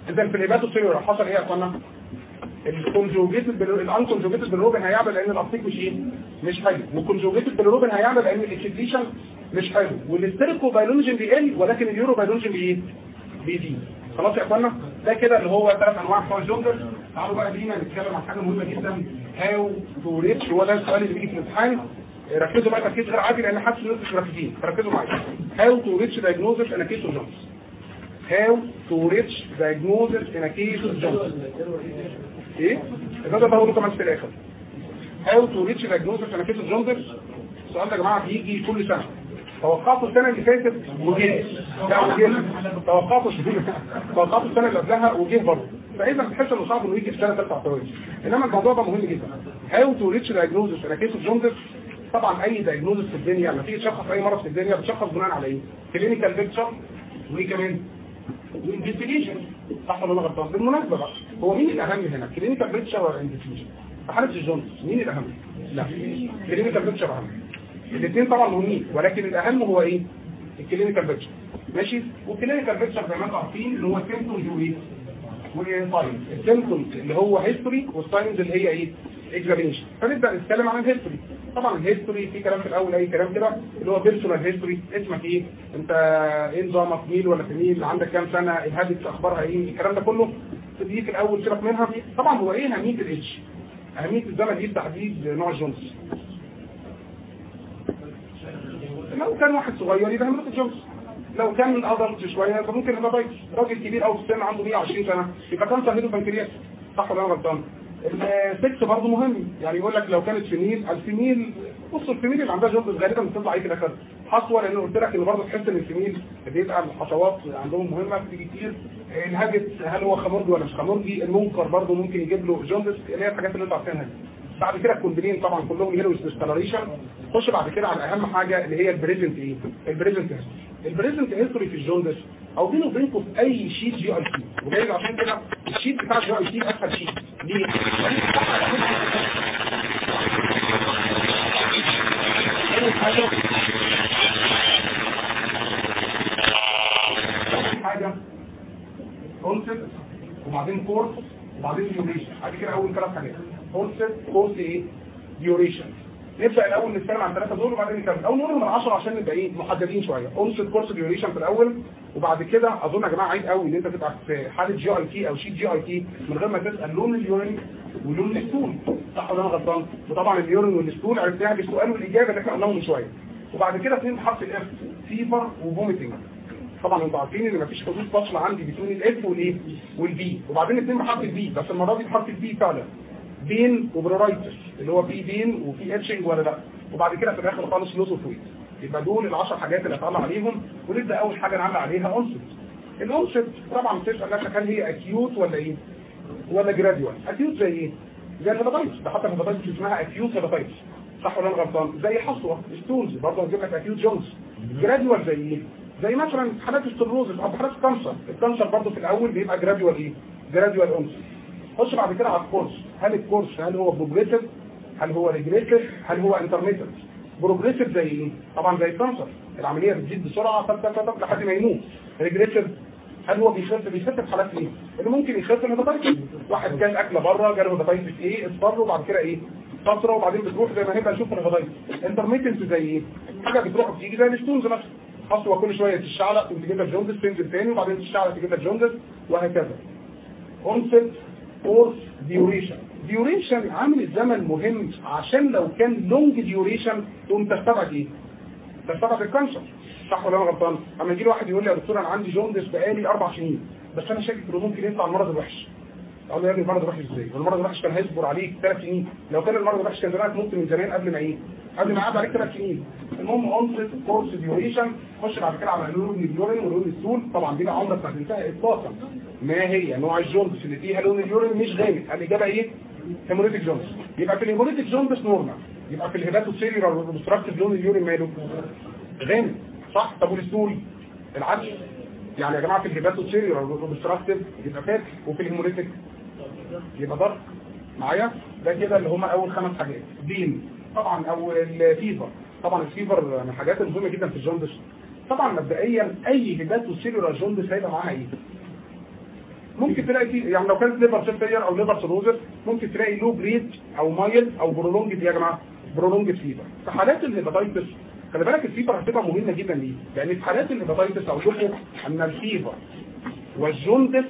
إذا في ال hepatocellular حصل إيه يا أخوانا؟ ال conjugated ال unconjugated bilirubin هيعلى لأن ال uptake مش إيه؟ مش حلو. وال conjugated bilirubin هيعلى لأن ال excretion مش حلو. وال stercobilinogen بيقل ولكن ال urobilinogen بايه بيزيد خلاص يا أخوانا؟ ده كده اللي هو ثلاث أنواع بتوع ال jaundice تعالوا بقى دينا نتكلم عن حاجة مهمة جدا. how to reach هو ده السؤال اللي بيجي في الامتحان. ركزوا بقى تركيز غير عادي لأن ان أنتوا مش مركزين. فركزوا معايا. how to reach diagnosis in case of how to reach diagnosis in a case of jaundice إيه؟ ده ده بقوله كمان في الآخر. To reach diagnosis in a case of jaundice السؤال ده يا جماعة بيجي كل سنة. توقعته السنة اللي فاتت وجه. لا السنة اللي قبلها وجه برضه. فإذا بتحس انه صعب انه يجي في سنه ثالثه اعتراضي إنما الموضوع ده مهم جدا. Reach diagnosis in a case of jaundice. طبعا أي diagnosis في الدنيا لما تيجي تشخص أي مرض في الدنيا بتشخص بناء على إيه؟ clinical picture وايه كمان؟ وال investigation صح ولا أنا غلطان بالمناسبة بقى هو مين الأهم هنا؟ clinical picture ولا investigation في حالة ال jaundice مين الأهم؟ لا. clinical picture أهم. الاثنين طبعا مهمين ولكن الأهم هو إيه؟ ال clinical picture ماشي؟ وال clinical picture زي ما أنتم عارفين اللي هو symptoms وايه و signs ال symptoms اللي هو history وال signs اللي هي إيه؟ اكزامينشن فنبدا نتكلم عن الهيستوري طبعا الهيستوري في كلام في الأول أي كلام كده اللي هو بيرسونال هيستوري اسمك إيه؟ أنت إيه نظامك ميل ولا فيميل عندك كام سنة؟ الهابتس أخبارها إيه؟ الكلام ده كله. دي في الأول سيبك منها. طبعا هو إيه أهمية الاتش أهمية الزمن دي تحديد نوع الجونز لو كان واحد صغير يبقى هنروح الجونز لو كان من ادلت شوية فممكن يبقى راجل كبير قوي في السن عنده 120 سنة. يبقى كان صهيله بنكرياس صح ولا أنا غلطان؟ السكس برضه مهم. يعني يقول لك لو كانت فيميل الفيميل بص الفيميل اللي عندها جلد غالبا بتطلع إيه في الآخر. حصوة لأن قلت لك إن برضه تحس إن الفيميل بيبقى الحصوات عندهم مهمة بتيجي كتير. الهاجس هل هو خمرجي ولا مش خمرجي المنكر برضه ممكن يجيب له جوندس اللي هي الحاجات اللي أنتوا عارفينها. بعد كده الكوندلين طبعا كلهم يلوز ديسكلريشن خش بعد كده على أهم حاجة اللي هي البريزنت إيه؟ البريزنت البريزنت هيستوري في الجوندس أو بينه وبينكم في أي شيت جي اي سي وجاي عشان كده الشيت بتاع الجي اي سي اسهل شيت. ليه؟ أول حاجة حاجة كونسبت وبعدين كورس وبعدين ديوريشن بعد كده أول ثلاث حاجات. كونسبت كورس إيه؟ ديوريشن نبدأ الأول نتكلم عن الثلاثه دول وبعدين نكمل. أو نقول من 10 عشان نبقى إيه محددين شوية. كونسبت كورس ديوريشن في الأول وبعد كده أظن يا جماعة عيب قوي إن أنت تبقى في حالة جي اي تي أو شيت جي اي تي من غير ما تسأل لون ال urine ولون ال stool صح ولا أنا غلطان؟ وطبعا ال urine وال stool عرفناها بالسؤال والإجابة اللي إحنا قلناهم من شوية. وبعد كده اثنين بحرف ال F fever و vomiting طبعا أنتوا عارفين إن مفيش حدود فاصلة عندي بين ال F وال إيه وال V وبعدين اثنين بحرف ال P بس المرة دي بحرف ال P فعلا. pain و pruritus اللي هو في pain وفي itching ولا لا. وبعد كده في الآخر خالص loss of weight يبقى دول ال10 حاجات اللي هطلع عليهم ونبدأ أول حاجة نعلق عليها onset ال onset طبعا بتسأل نفسك هل هي acute ولا إيه؟ ولا gradual acute زي إيه؟ زي ال hepatitis ده حتى ال hepatitis اسمها acute hepatitis صح ولا أنا غلطان؟ زي حصوة stones برضه هنجيب لك acute jaundice gradual زي إيه؟ زي مثلا حالات ال cirrhosis أو حالات ال cancer ال cancer برضه في الأول بيبقى gradual إيه؟ gradual onset خش بعد كده على ال course هل ال course هل هو progressive هل هو regressive هل هو intermittent progressive زي إيه؟ طبعا زي ال cancer. العملية بتزيد بسرعة طب طب طب لحد ما يموت. regressive هل هو بيخف بيخف في حالات إيه؟ اللي ممكن يخف ال hepatitis واحد كان اكله بره جاله hepatitis إيه؟ اصفر وبعد كده إيه؟ فترة وبعدين بتروح زي ما هيبقى نشوف ال hepatitis intermittent زي إيه؟ حاجة بتروح وبتيجي زي ال stones نفسه خطوه كل شوية تشعلق وتجيب لك jaundice تنزل تاني وبعدين تشعلق تجيب لك jaundice وهكذا. onset course duration duration عامل الزمن مهم عشان لو كان long duration تقوم تستبعد إيه؟ تستبعد ال cancer صح ولا أنا غلطان؟ أما يجي واحد يقول لي يا دكتور أنا عندي jaundice بقالي أربع سنين بس أنا شاكك انه ممكن يطلع المرض الوحش. أقول له يا ابني المرض الوحش إزاي؟ المرض الوحش كان هيصبر عليك ثلاث سنين. لو كان المرض الوحش كان زمانك ممكن من زمان قبل ما إيه قبل ما يعدي عليك ثلاث سنين. المهم onset course duration خش بعد كده على لون ال urine ولون ال stool. طبعا دي بقى عمرك ما هتنساها اطلاقا. ما هي؟ نوع ال jaundice اللي فيها لون ال urine مش غامق الاجابه إيه؟ hemolytic jaundice يبقى في ال hemolytic jaundice normal يبقى في ال hepatocellular obstructive لون ال urine ماله. غامق. صح؟ طب وال stool؟ العكس. يعني يا جماعة في ال hepatocellular obstructive يبقى فاتح وفي ال hemolytic يبقى dark معايا؟ ده كده اللي هما أول خمس حاجات. pain. طبعا أو ال fever طبعا ال fever من الحاجات المهمه جدا في ال jaundice طبعا مبدئيا أي hepatocellular jaundice هيبقى معاها إيه؟ ممكن تلاقي فيه يعني لو كانت liver cell failure أو liver cirrhosis ممكن تلاقي low grade أو mild أو prolonged يا جماعة prolonged fever في حالات ال hepatitis خلي بالك ال fever هتبقى مهمة جدا ليه؟ لأن في حالات ال hepatitis أقول لكم أن ال fever وال jaundice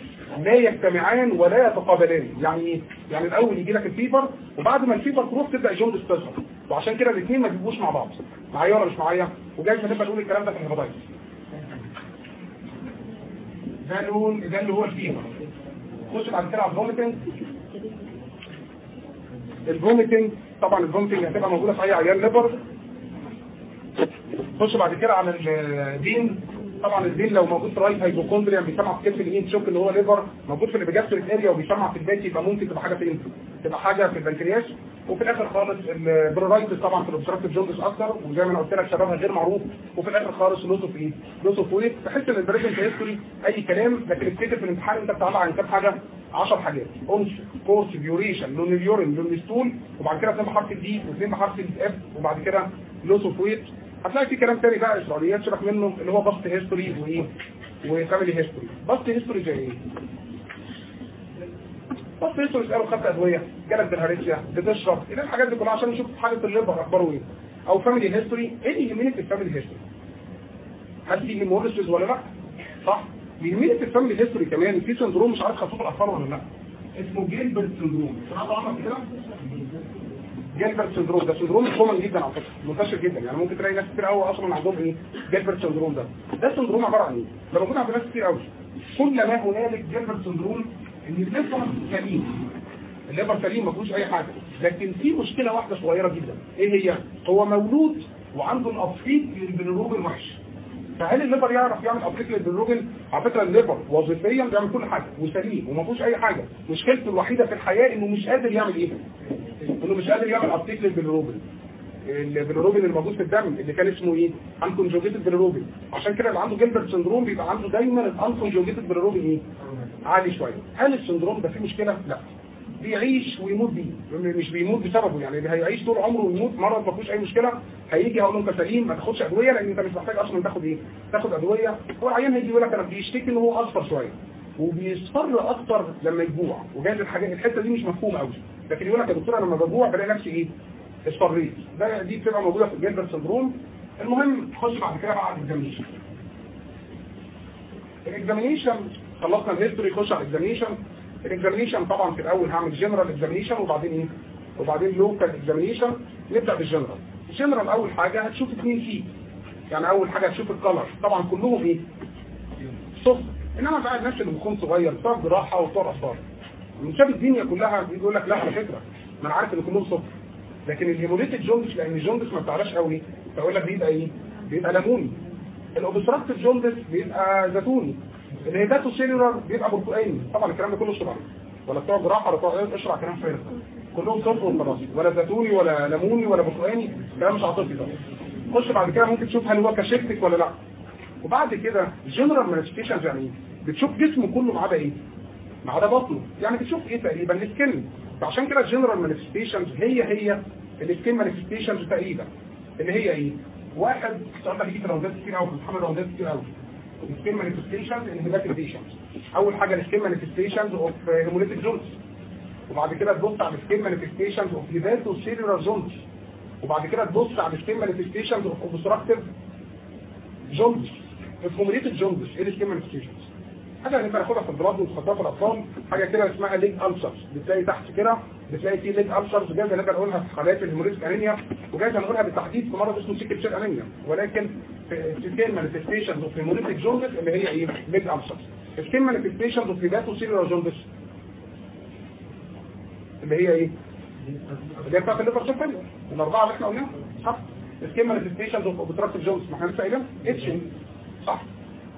لا يجتمعان ولا يتقابلان. يعني يعني الأول يجي لك ال fever وبعد ما ال fever تروح تبدأ ال jaundice تظهر. وعشان كده الاثنين ما بيبقوش مع بعض. معايا ولا مش معايا؟ وجاي هتبقى تقول الكلام ده في ال hepatitis ده لون ده اللي هو ال fever خش بعد كده على ال vomiting ال vomiting طبعا ال vomiting هتبقى موجودة في أي عيان liver خش بعد كده على ال pain. طبعا ال pain لو موجود في right hypochondria بيسمع في كتف اليمين تشك ان هو liver موجود في ال epigastric area وبيسمع في ال back يبقى ممكن تبقى حاجة فين تبقى حاجة في البنكرياس. وفي الآخر خالص ال pruritus طبعا في ال obstructive jaundice أكتر وزي ما أنا قلت لك سببها غير معروف. وفي الآخر خالص loss of إيه loss of weight تحس إن ال present history أي كلام لكن افتكر في الامتحان أنت بتطلع عن كام حاجة؟ 10 حاجات. onset course duration لون ال urine لون ال stool وبعد كده اثنين بحرف ال P واثنين بحرف ال F وبعد كده loss of weight هتلاقي في كلام تاني بقى اسرائيليات سيبك منه اللي هو past history وايه و family history past history زي إيه؟ past history اساله خدت أدوية جالك بلهارسيا بتشرب إيه الحاجات دي كلها عشان نشوف حالة ال liver أخباره إيه؟ أو family history إيه اللي يهمني في ال family history هل في hemolysis ولا لأ؟ صح. يهمني في ال family history كمان في syndrome مش عارف خدتوه في الأطفال ولا لأ. اسمه Gilbert syndrome سمعت عنه كده؟ Gilbert syndrome ده syndrome common جدا على فكرة منتشر جدا. يعني ممكن تلاقي ناس كتير قوي أصلا عندهم إيه؟ Gilbert syndrome ده. ده syndrome عبارة عن إيه؟ ده موجود عند ناس كتير قوي. كل ما هنالك Gilbert syndrome إن ال liver سليم. ال liver سليم ما فيهوش أي حاجة. لكن في مشكلة واحدة صغيرة جدا. إيه هي؟ هو مولود وعنده ال uptake لل bilirubin وحش فهل ال liver يعرف يعمل uptake لل bilirubin على فكرة ال liver وظيفيا بيعمل كل حاجة وسليم وما فيهوش أي حاجة. مشكلته الوحيدة في الحياة إنه مش قادر يعمل إيه؟ إنه مش قادر يعمل uptake لل bilirubin ال bilirubin الموجود في الدم اللي كان اسمه إيه؟ unconjugated bilirubin عشان كده اللي عنده Gilbert syndrome بيبقى عنده دايما ال unconjugated bilirubin إيه؟ عالي شوية. هل ال syndrome ده فيه مشكلة؟ لا. بيعيش ويموت بيه. مش بيموت بسببه يعني اللي هيعيش طول عمره ويموت مرض ما فيهوش أي مشكلة هيجي هقول له سليم ما تاخدش أدوية لأن أنت مش محتاج أصلا تاخد إيه؟ تاخد أدوية. هو العيان هيجي يقول لك أنا بيشتكي إن هو اصفر شوية وبيصفر أكتر لما يجوع. وجايز الحاجات الحتة دي مش مفهومة قوي لكن يقول لك يا دكتور أنا لما بجوع بلاقي نفسي إيه؟ اصفريت ده دي بتبقى موجودة في ال Gilbert syndrome المهم خش بعد كده على الاكزامينشن الاكزامينشن خلصنا الهيستوري خش على الاكزامينشن الاكزامينشن طبعا في الأول هعمل general examination وبعدين إيه؟ وبعدين local examination نبدأ بال general ال general أول حاجة هتشوف اثنين فيه. يعني أول حاجة هتشوف ال color طبعا كلهم إيه؟ صفر إنما بقى الناس اللي بتكون صغير بتوع جراحه وبتوع اطفال من شاف الدنيا كلها بيقول لك لا على فكرة. ما أنا عارف إن كلهم صفر لكن ال hemolytic jaundice لأن ال jaundice ما بتعلاش قوي. فاقول لك بيبقى إيه؟ بيبقى ليموني. ال obstructive jaundice بيبقى زيتوني. ال hepatocellular بيبقى برتقاني طبعا الكلام ده كله شرع ولا بتوع جراحه ولا بتوع اشرع كلام فارغ. كلهم صفر وخلاص. ولا زيتوني ولا ليموني ولا برتقاني كلام مش عاطفي ده خش بعد كده ممكن تشوف هل هو cachectic ولا لا. وبعد كده ال general manifestations يعني إيه؟ بتشوف جسمه كله ما عدا إيه؟ ما عدا بطنه. يعني بتشوف إيه تقريبا؟ ال skin. فعشان كده ال general manifestations هي هي ال skin manifestations تقريبا. اللي هي إيه؟ واحد السؤال ده بيجي في round ات كتير قوي في round ات كتير قوي ال skin manifestations in hepatic patients أول حاجة ال skin manifestations of hemolytic jaundice وبعد كده تبص على ال skin manifestations of hepatocellular jaundice وبعد كده تبص على ال skin manifestations of obstructive jaundice ال hemolytic jaundice إيه ال skin manifestations حاجة هنبقى ناخدها في وخاصه في الأطفال. حاجة كده اسمها leg ulcers بتلاقي تحت كده بتلاقي في leg ulcers جايز هنبقى نقولها في حالات ال hemolytic anemia وجايز هنقولها بالتحديد في مرض اسمه sickle cell anemia ولكن في skin manifestations of hemolytic jaundice اللي هي إيه؟ leg ulcers skin manifestations of hepatocellular jaundice اللي هي إيه؟ اللي هي بتاعت ال liver cell الأربعة اللي إحنا قلناها صح؟ skin manifestations of obstructive jaundice ما إحنا لسه قايلين itch صح؟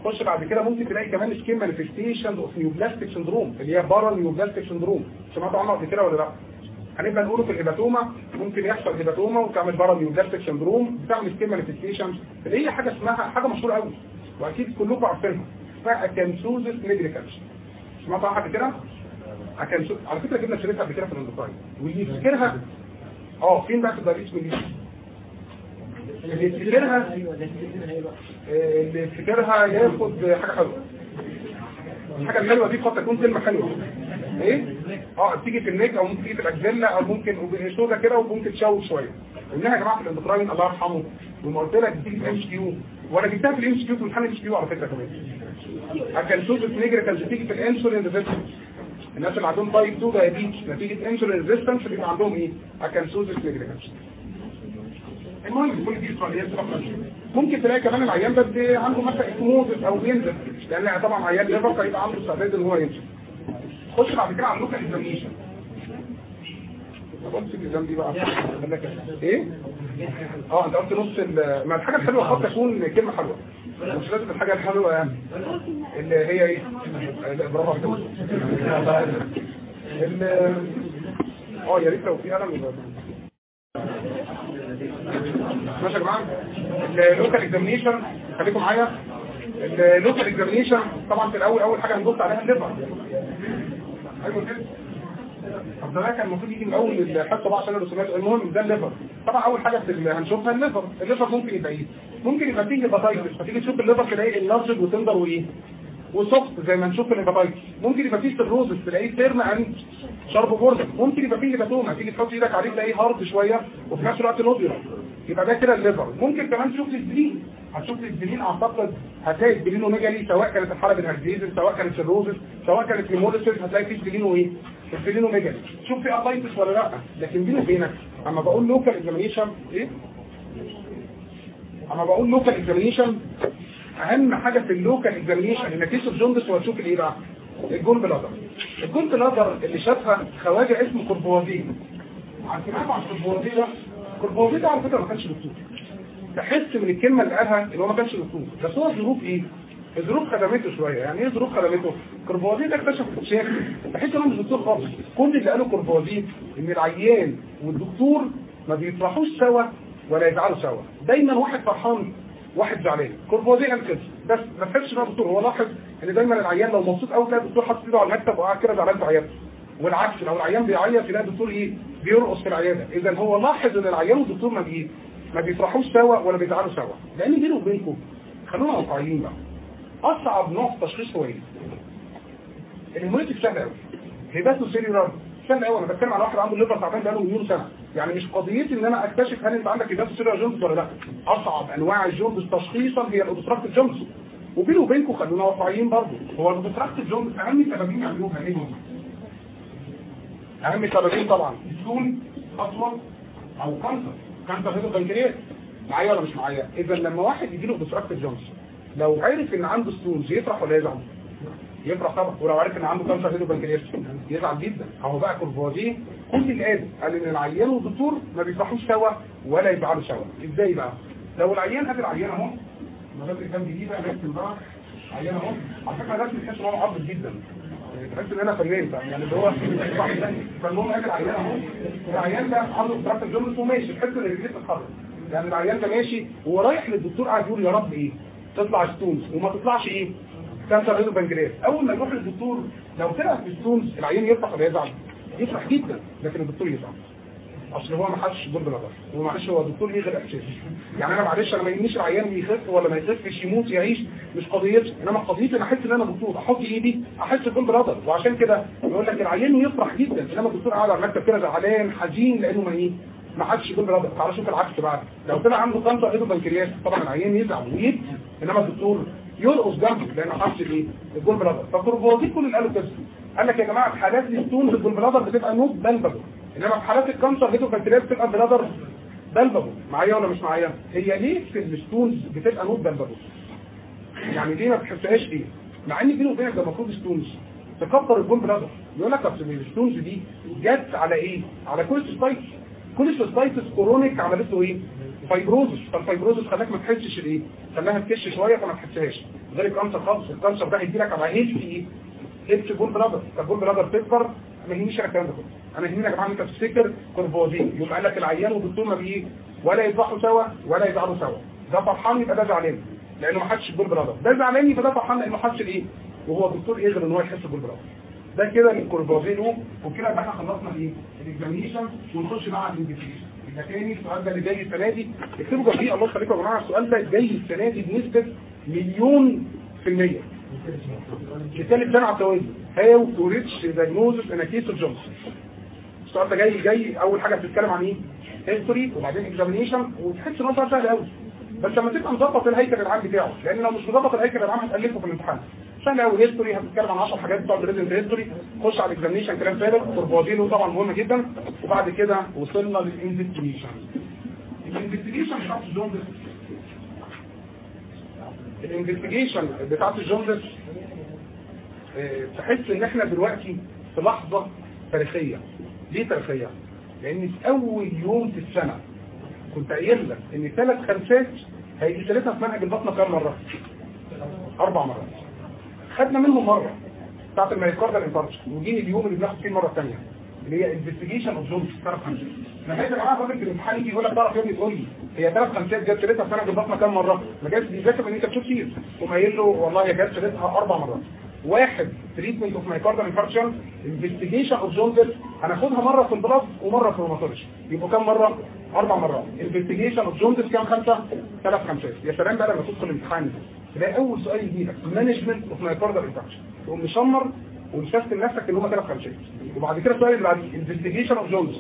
خش بعد كده ممكن تلاقي كمان skin manifestations of neoplastic syndrome اللي هي paraneoplastic syndrome سمعتوا عنها قبل كده ولا لا؟ هنبقى نقوله في ال hepatoma. ممكن يحصل hepatoma وتعمل paraneoplastic syndrome بتعمل skin manifestations اللي هي حاجة اسمها حاجة مشهورة قوي وأكيد كلكم عارفينها اسمها acanthosis nigricans سمعتوا عنها قبل كده؟ كان على فكرة جبنا سيرتها قبل كده في ال endocrine واللي يفتكرها آه فين بقى في ال diabetes من اللي يفتكرها اللي يفتكرها ياخد حاجة حلوة. الحاجة الحلوه دي قد تكون كلمة حلوة. إيه؟ آه تيجي في ال neck أو ممكن تيجي في ال axilla أو ممكن سودا كده وممكن تشوش شوية. انها يا جماعة في ال endocrine الله يرحمه. وما قلت لك بتيجي في MCQ وأنا جبتها في ال MCQ في امتحان MCQ على فكرة كمان. ال acanthosis nigricans كانت بتيجي في ال insulin resistance الناس اللي عندهم type 2 diabetes نتيجه insulin resistance بيبقى عندهم إيه؟ ال acanthosis nigricans المهم ممكن تلاقي كمان العيان ده عنده مثلا اسموزس أو بينزل. لأن طبعا عيان liver فيبقى عنده استعداد إن هو ينزف خش بعد كده على ال local examination قلت ال exam دي بقى. إيه؟ آه أنت قلت نص ما الحاجة الحلوة قد تكون كلمة حلوة. مش لازم الحاجة الحلوة يعني. اللي هي إيه؟ برافو عليك. آه يا ريت لو في قلم يبقى ماشي يا جماعة؟ ال local examination خليكم معايا. ال local examination طبعا في الأول أول حاجة هنبص عليها ال liver أيوه. كده طب ده كان المفروض يجي من أول الحصة بقى عشان الرسومات المهم ده ال liver طبعا أول حاجة هنشوفها ال liver ال liver ممكن يبقى إيه؟ ممكن يبقى فيه hepatitis فتيجي تشوف ال liver تلاقي enlarged و tender وإيه؟ و soft زي ما نشوف في ال hepatitis ممكن يبقى فيه cirrhosis تلاقيه firm and sharp border ممكن يبقى فيه hepatoma. تيجي تحط إيدك عليه تلاقيه hard شوية وفي نفس الوقت nodular يبقى ده كده ال liver. ممكن كمان تشوف ال spleen هتشوف ال spleen أعتقد هتلاقي splenomegaly سواء كانت الحالة bilharziasis سواء كانت cirrhosis سواء كانت hemolysis هتلاقي فيه spleen وإيه؟ splenomegaly شوف في ascites ولا لأ. لكن بيني وبينك أما بقول local examination إيه؟ أما بقول local examination أهم حاجة في ال local examination انك تشوف jaundice وتشوف الإيه بقى؟ ال gall bladder. ال gall bladder اللي شافها خواجة اسمه كورفوازيه عارفين عن كورفوازيه ده؟ كورفوازيه ده على فكرة ما كانش دكتور. تحس من الكلمة اللي قالها إن هو ما كانش دكتور. بس هو ظروف إيه؟ الظروف خدمته شوية. يعني إيه ظروف خدمته؟ كوربوازيه ده اكتشف اكتشاف تحس إنه مش دكتور خالص. كل اللي قاله كوربوازيه إن العيان والدكتور ما بيفرحوش سوا ولا يزعلوا سوا. دايما واحد فرحان واحد زعلان. كوربوازيه قال كده بس ما تحسش إن هو دكتور. هو لاحظ إن دايما العيان لو مبسوط قوي تلاقي الدكتور حاطط إيده على المكتب وقاعد كده زعلان في عيادته والعكس لو العيان بيعيط يلاقي الدكتور إيه؟ بيرقص في العيادة. اذا هو لاحظ إن العيان والدكتور ما بي ما بيفرحوش سوا ولا بيزعلوا سوا. لأن بيني وبينكم خلونا واقعيين بقى. أصعب نوع في التشخيص هو إيه؟ ال hemolytic سهل قوي. hepatocellular سهل قوي. أنا بتكلم على واحد عنده liver تعبان بقاله مليون سنة. يعني مش قضيتي إن أنا أكتشف هل أنت عندك hepatocellular jaundice ولا لا. أصعب أنواع ال jaundice تشخيصا هي ال obstructive jaundice وبيني وبينكم خلونا واقعيين برضه هو ال obstructive jaundice أهم سببين يعملوها إيه؟ هم؟ أهم سببين طبعا. stone اطول أو cancer. cancer head of pancreas معايا ولا مش معايا؟ اذا لما واحد يجي له obstructive jaundice لو عرف إن عنده stones يفرح ولا يزعل يفرح طبعا ولو عرف إن عنده cancer head of pancreas يزعل جدا. اهو بقى كورفوازيه كل اللي قال إن العيان والدكتور ما بيفرحوش سوا ولا يزعلوا سوا. إزاي بقى؟ لو العيان قابل العيان أهو ما ده الكلام دي بقى عيان أهو. على فكرة ده بتحس إن هو معضل جدا. تحس إن أنا فنان يعني اللي هو فالمهم قابل عيان أهو. العيان ده عنده obstructive jaundice وماشي تحس إن رجليه بتتحرك يعني العيان ده ماشي وهو رايح للدكتور قاعد يقول يا رب إيه؟ تطلع stones. وما تطلعش إيه؟ cancer head of pancreas أول ما يروح للدكتور لو طلع في stones العيان يفرح ولا يزعل؟ يفرح جدا لكن الدكتور يزعل. أصل هو ما حسش gall bladder هو معلش هو الدكتور ليه غير احساس يعني أنا معلش أنا ما يهمنيش العيان يخف ولا ما يخفش يموت يعيش. مش قضيتي. إنما قضيتي أنا أحس إن أنا دكتور. أحط إيدي أحس ب gall bladder وعشان كده يقول لك العيان يفرح جدا. إنما الدكتور قاعد على المكتب كده زعلان حزين لأنه ما إيه ما حسش بال gall bladder تعالى شوف العكس بقى لو طلع عنده cancer head of pancreas. طبعا العيان يزعل ويبكي. إنما الدكتور يرقص جنبه لأنه حاسس إيه ال gall bladder ف Courvoisier كل اللي قالوا كده. قال لك يا جماعة في حالات ال stones ال gall bladder بتبقى not palpable إنما في حالات ال cancer head of pancreas بتبقى bladder palpable معايا ولا مش معايا؟ هي ليه في ال stones بتبقى not palpable يعني ليه ما بتحسهاش إيه مع إن بينه وبينك ده المفروض stones تكبر ال gall bladder يقول لك اصل ال stones دي جت على إيه؟ على cholecystitis cholecystitis chronic عملت له إيه؟ fibrosis. فال fibrosis خلاك ما تحسش الايه خلاها تكش شوية فما تحسهاش. غير ال cancer خالص. ال cancer ده هيجي لك على إيه healthy gall bladder فال gall bladder تكبر ما يهمنيش الكلام ده كله أنا يهمني يا جماعة انت تفتكر Courvoisier يبقى قال لك العيان والدكتور ما بيه ولا يفرحوا سوا ولا يزعلوا سوا. ده فرحان يبقى ده زعلان. لأنه ما حسش ال gall bladder ده زعلان يبقى ده فرحان لأنه حس الإيه؟ وهو الدكتور إيه غير إن هو يحس bladder ده كده ال Courvoisier وكده يبقى إحنا خلصنا إيه ال examination ونخش بقى على ال investigation يبقى تاني السؤال ده اللي جاي السنة دي. اكتبوا جنبيه. الله يخليكم يا جماعة السؤال ده جاي السنة دي بنسبة مليون في المية. لثالث سنة على التوازي how to reach diagnosis in case of jaundice السؤال ده جاي جاي أول حاجة بتتكلم عن إيه؟ history وبعدين examination وتحس إن هو سهل قوي بس لما تبقى مظبط الهيكل العام بتاعه لأن لو مش مظبط الهيكل العام هتألفه في الامتحان. سهل قوي history هتتكلم عن 10 حاجات بتوع present history خش على ال examination كلام فارغ. Courvoisier طبعا مهم جدا. وبعد كده وصلنا للانفستيجيشن الانفستيجيشن بتاعت الجوندس الانفستيجيشن بتاعت الجوندس آه تحس إن إحنا دلوقتي في لحظة تاريخية. ليه تاريخية؟ لأن في أول يوم في السنة كنت قايل لك إن ثلاث خمسات هيجي ثلاثة في منهج البطنة كام مرة؟ أربع مرات. خدنا منهم مرة. بتاعت ال myocardial infarction وجه اليوم اللي بناخد فيه المرة الثانية. اللي هي investigation of jaundice ثلاث خمسات لما يا جماعة الراجل في الامتحان يجي يقول لك تعرف يا ابني تقول لي. هي ثلاث خمسات جت ثلاثة في منهج البطنة كام مرة؟ ما جاتش بيذاكر ان إنت بتشوف كتير. تقوم قايل له والله هي جت ثلاثة أربع مرات. واحد treatment of myocardial infarction investigation of jaundice هناخدها مرة في ال blood ومرة في ال rheumatology يبقوا كام مرة؟ أربع مرات. investigation of jaundice كام خمسة؟ ثلاث خمسات. يا سلام بقى لما تدخل الامتحان. تلاقي أول سؤال يجي لك. management of myocardial infarction تقوم مشمر ومسستم نفسك إن هم ثلاث خمسات. وبعد كده السؤال اللي بعديه. investigation of jaundice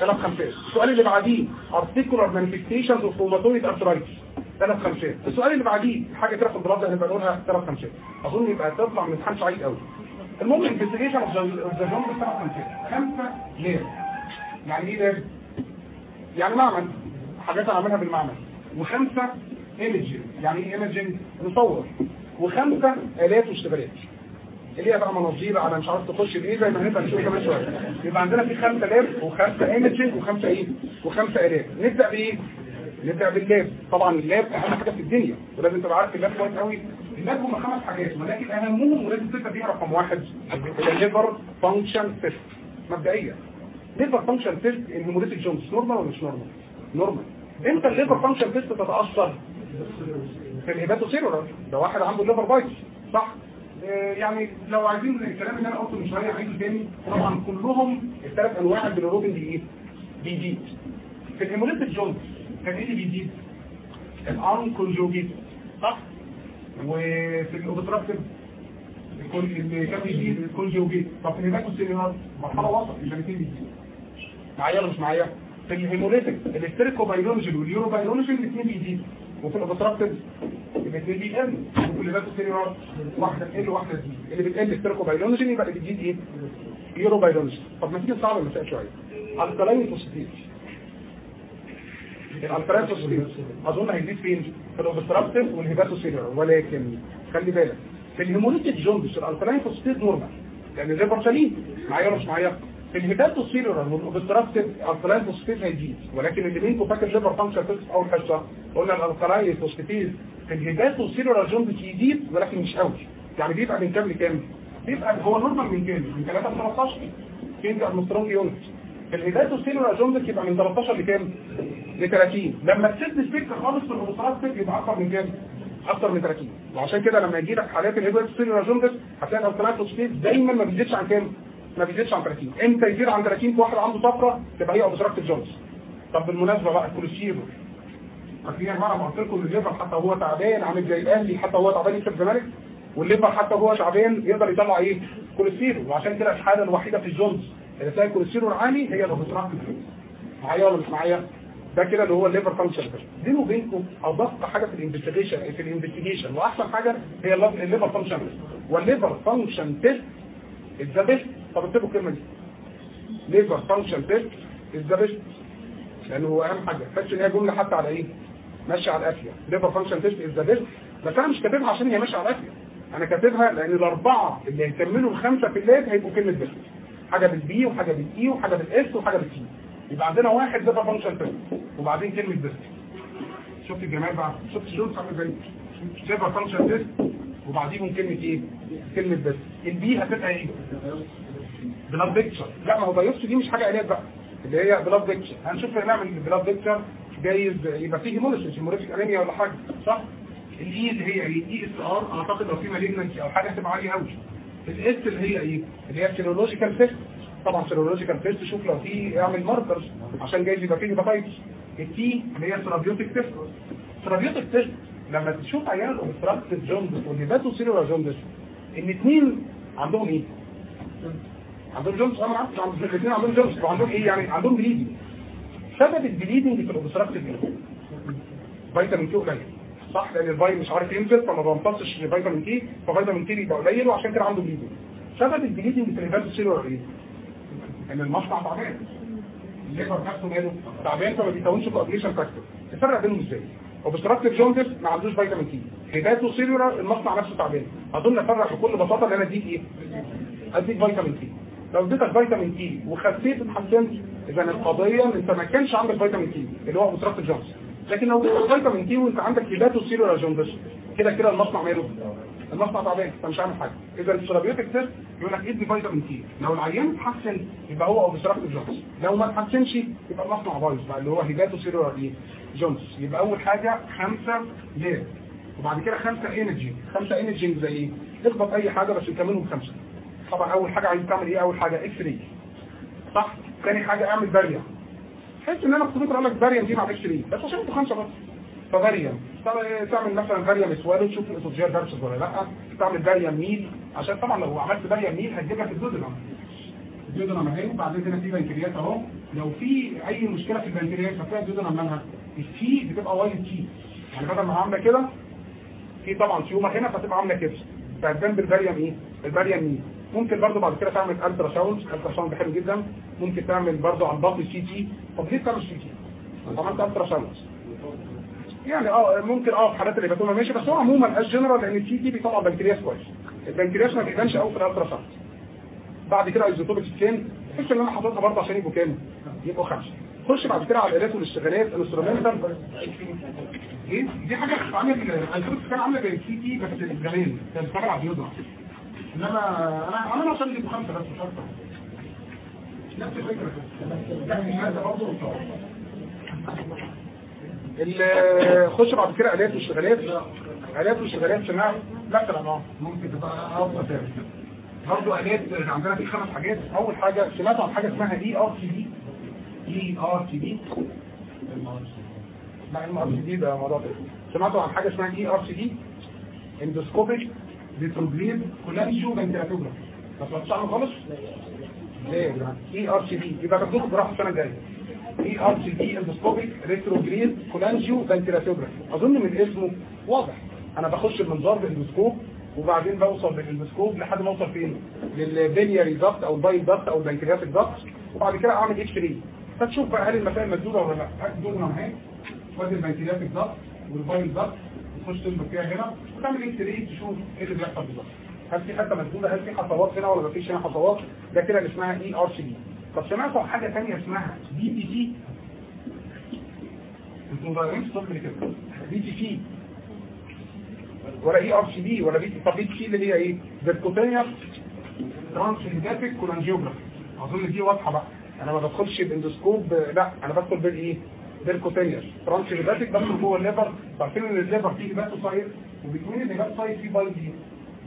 ثلاث خمسات. السؤال اللي بعديه. articular manifestations of rheumatoid arthritis ثلاث خمسات. السؤال اللي بعديه حاجة كده في ال blood هنبقى نقولها ثلاث خمسات. أظن يبقى تطلع من امتحان سعيد قوي المهم investigation of the jaundice ثلاث خمسات. خمسة ليه يعني إيه ليه يعني معمل. حاجات أنا عاملها بالمعمل. وخمسة imaging يعني إيه imaging نصور وخمسة آلات واشتغالات. اللي هي بقى مناظير على مش عارف تخش بايه زي ما هنبقى نشوف كمان شوية. يبقى عندنا في خمسة lab وخمسة imaging وخمسة إيه؟ وخمسة آلات. نبدأ بإيه؟ نبدا بال lab. طبعا ال lab أهم حاجة في الدنيا ولازم تبقى عارف ال lab كويس قوي ال lab هم خمس حاجات ولكن اهمهم ولازم تبدا بيها رقم واحد. ال liver function test مبدئيا. liver function test ال hemolytic jaundice normal ولا مش normal normal إمتى ال liver function test تتأثر؟ في ال hepatocellular ده واحد عنده liver بايظ صح. يعني لو عايزين الكلام اللي أنا قلته من شوية عايزه تاني طبعا كلهم الثلاث أنواع البيلوروبين دي إيه بيزيد في ال hemolytic jaundice كان إيه اللي بيزيد ال unconjugated صح؟ وفي ال obstructive اللي كان بيزيد ال conjugated طب في ال hepatocellular مرحلة وسط الاثنين بيزيد معايا ولا مش معايا؟ في ال hemolytic ال stercobilinogen وال urobilinogen الاثنين بيزيد. وفي ال obstructive الاثنين بيقل وفي ال hepatocellular واحدة تقل واحدة تزيد اللي بتقل stercobilinogen يبقى بتزيد إيه؟ urobilinogen طب ما تيجي نصعب المسائل شوية. ال alkaline phosphatase ال alkaline phosphatase أظن هيزيد فين؟ في ال obstructive وال hepatocellular ولكن خلي بالك في ال hemolytic jaundice ال alkaline phosphatase normal. لأن ال liver سليم معايا ولا مش معايا؟ في ال hepatocellular وال obstructive phosphatase هيزيد. ولكن اللي بينكم فاكر ال liver function test أول حصة؟ قلنا phosphatase في ال hepatocellular jaundice يزيد ولكن مش قوي. يعني بيبقى من كام لكام؟ بيبقى هو normal من كام؟ من 3 ل 13 فين ده ال Armstrong unit. ال hepatocellular jaundice يبقى من 13 لكام؟ ل 30 لما تسد سبيكتر خالص في ال obstructive يبقى أكتر من كام؟ أكتر من 30 وعشان كده لما يجي لك حالات ال hepatocellular jaundice هتلاقي ال alkaline phosphatase دايما ما بيزيدش عن كام؟ ما بيزيدش عن 30 إمتى يزيد عن 30 في واحد عنده طفرة تبقى هي obstructive jaundice طب بالمناسبة بقى الكوليسترول. فاكرين يا جماعة ما قلت لكم ال liver حتى وهو تعبان عامل زي الأهلي حتى وهو تعبان يكسب الزمالك وال liver حتى وهو تعبان يقدر يطلع إيه؟ كوليسترول. وعشان كده الحالة الوحيدة في ال jaundice اللي تلاقي الكوليسترول عالي هي ال obstructive معايا ولا مش معايا؟ ده كده اللي هو ال liver function بيني وبينكم ادق حاجة في ال investigation في ال investigation. وأحسن حاجة هي ال liver function وال liver function test the best طب اكتبوا الكلمة دي. liver function test the best لأنه هو أهم حاجة. فتش إن هي جملة حتى على إيه؟ ماشية على القافيه liver function test the best بس أنا مش كاتبها عشان هي ماشية على القافيه أنا كاتبها لأن الأربعة اللي هيكملوا الخمسه في اللاب هيبقوا كلمة بيست حاجة بالبي وحاجة بالاي وحاجة بالاس وحاجة بالتي يبقى عندنا واحد liver function test وبعدين كلمة best شفت الجمال بقى؟ شفت ال jaundice عامل إزاي liver function test وبعديهم كلمة إيه؟ كلمة best ال B هتبقى إيه؟ blood picture لا ما هو biopsy دي مش حاجة علاج بقى. اللي هي blood picture هنشوف نعمل blood picture جايز يبقى فيه hemolysis hemolytic anemia ولا حاجة صح؟ ال E اللي هي إيه؟ ESR أعتقد لو في malignancy أو حاجة هتبقى عالية قوي ال S اللي هي إيه؟ اللي هي serological test طبعا serological test شوف لو في اعمل markers عشان جايز يبقى فيه hepatitis ال T اللي هي therapeutic test therapeutic test لما تشوف عيان ال obstructive jaundice وال hepatocellular jaundice الاثنين عندهم إيه؟ عندهم jaundice أنا عارف الاثنين عندهم jaundice وعندهم إيه يعني؟ عندهم bleeding سبب ال bleeding في ال obstructive فيتامين K قليل. صح لأن الفيتامين مش عارف ينزل فما بيمتصش فيتامين K ففيتامين K بيبقى قليل وعشان كده عنده bleeding سبب ال bleeding في ال hepatocellular إيه إن المصنع تعبان. ال liver نفسه ماله تعبان فما بيكونش coagulation factor الفرق بينهم إزاي؟ obstructive jaundice ما عندوش فيتامين K hepatocellular المصنع نفسه تعبان. أظن افرق بكل بساطة إن أنا أديك إيه؟ أديك فيتامين K لو اديتك فيتامين K وخفيت اتحسنت اذا القضية إن أنت ما كانش عندك فيتامين كي اللي هو obstructive jaundice. لكن لو فيتامين K وانت عندك hepatocellular jaundice كده كده المصنع ماله. المصنع تعبان فمش عامل حاجة. إذا ال therapeutic test يقول لك ادي فيتامين K لو العيان اتحسن يبقى هو obstructive jaundice لو ما اتحسنش يبقى المصنع بايظ بقى اللي هو hepatocellular إيه؟ jaundice يبقى أول حاجة خمسة lab وبعد كده خمسة إنرجي. خمسة إنرجي زي إيه؟ اخبط أي حاجة بس نكملهم خمسة. طبعا أول حاجة عايز تعمل إيه؟ أول حاجة X-ray صح؟ ثاني حاجة اعمل باريا تحس إن أنا كنت بقول لك باريا دي مع X-ray بس عشان أنتوا خمسه بس فباريا تعمل مثلا barium swallow وتشوف ال esophageal varices ولا لأ. تعمل barium meal. عشان طبعا لو عملت barium meal هتجيب لك ال duodenum ال duodenum اهي وبعدين هنا في بنكرياس أهو. لو في أي مشكلة في البنكرياس هتلاقي ال duodenum مالها ال C بتبقى wide C. يعني بدل ما عاملة كده في طبعا tumor هنا فتبقى عاملة كده. فهتبان بالباريا إيه؟ ال barium meal. ممكن برضه بعد كده تعمل ultrasound. ultrasound حلو جدا. ممكن تعمل برضه على البطن CT طب ليه تعمل CT؟ عملت ultrasound. يعني آه ممكن آه في حالات ال hepatoma ماشي بس هو عموما الجنرال لأن ال CT بيطلع بنكرياس كويس. البنكرياس ما بيبانش قوي في ال ultrasound. بعد كده ايزوتوبيك سكين تحس إن أنا حاططها برضه عشان يبقوا كام؟ يبقوا خمسة. خش بعد كده على الالات والاشتغالات الانسترومنتال إيه؟ دي حاجة عامله الايزوتوبيك كان عاملة زي التي تي بس الجمال كان على البيوضه إنما أنا عاملها عشان يبقوا خمسه بس مش أكتر. نفس الفكرة. يعني برضه خش بعد كده آلات واشتغالات. آلات واشتغالات سماع لا طبعا. ممكن تبقى أفضل تاني. برضه آلات عندنا في خمس حاجات. أول حاجة سمعت عن حاجة اسمها اي ار سي دي اي ار سي دي لا ام ار سي دي ده سمعتوا عن حاجة اسمها اي ار سي دي اندوسكوبيك ريتروجريد كولانجيو فنتيلاتوجراف ما سمعتوش عنه خالص؟ ليه يا جدعان؟ ERCP يبقى تاخدوه جراحه السنة الجاية. اي ار سي دي اندوسكوبيك ريتروجريد كولانجيو فنتيلاتوجراف أظن من اسمه واضح. أنا بخش بمنظار بال endoscope وبعدين بوصل بال endoscope لحد ما أوصل فين؟ لل biliary duct أو ال bile duct أو ال pancreatic duct وبعد كده أعمل X-ray فتشوف بقى هل المسائل مسدوده ولا لا. مسدوده اهي وادي ال pancreatic duct وال bile duct تخش تنظر فيها هنا وتعمل X-ray تشوف إيه اللي بيحصل بالظبط. هل في حتة مسدودة؟ هل في حصوات هنا ولا مفيش هنا حصوات ده كده اللي اسمها ERCP طب سمعتوا حاجة ثانية اسمها PTC أنتوا الصوت اللي كده. دي بي سي ولا اي ار سي دي ولا بي طب دي سي اللي هي إيه؟ فيركوتينيا ترانسليجاتيك كولانجيوجرافي. أظن دي واضحة بقى. أنا ما بدخلش بإندوسكوب لا أنا بدخل بالإيه؟ بالكوتينيوس ترانسليجاتيك بدخل جوه الليفر. عارفين إن الليفر فيه هيباتوسايت وبيكون الهيباتوسايت فيه بايل دي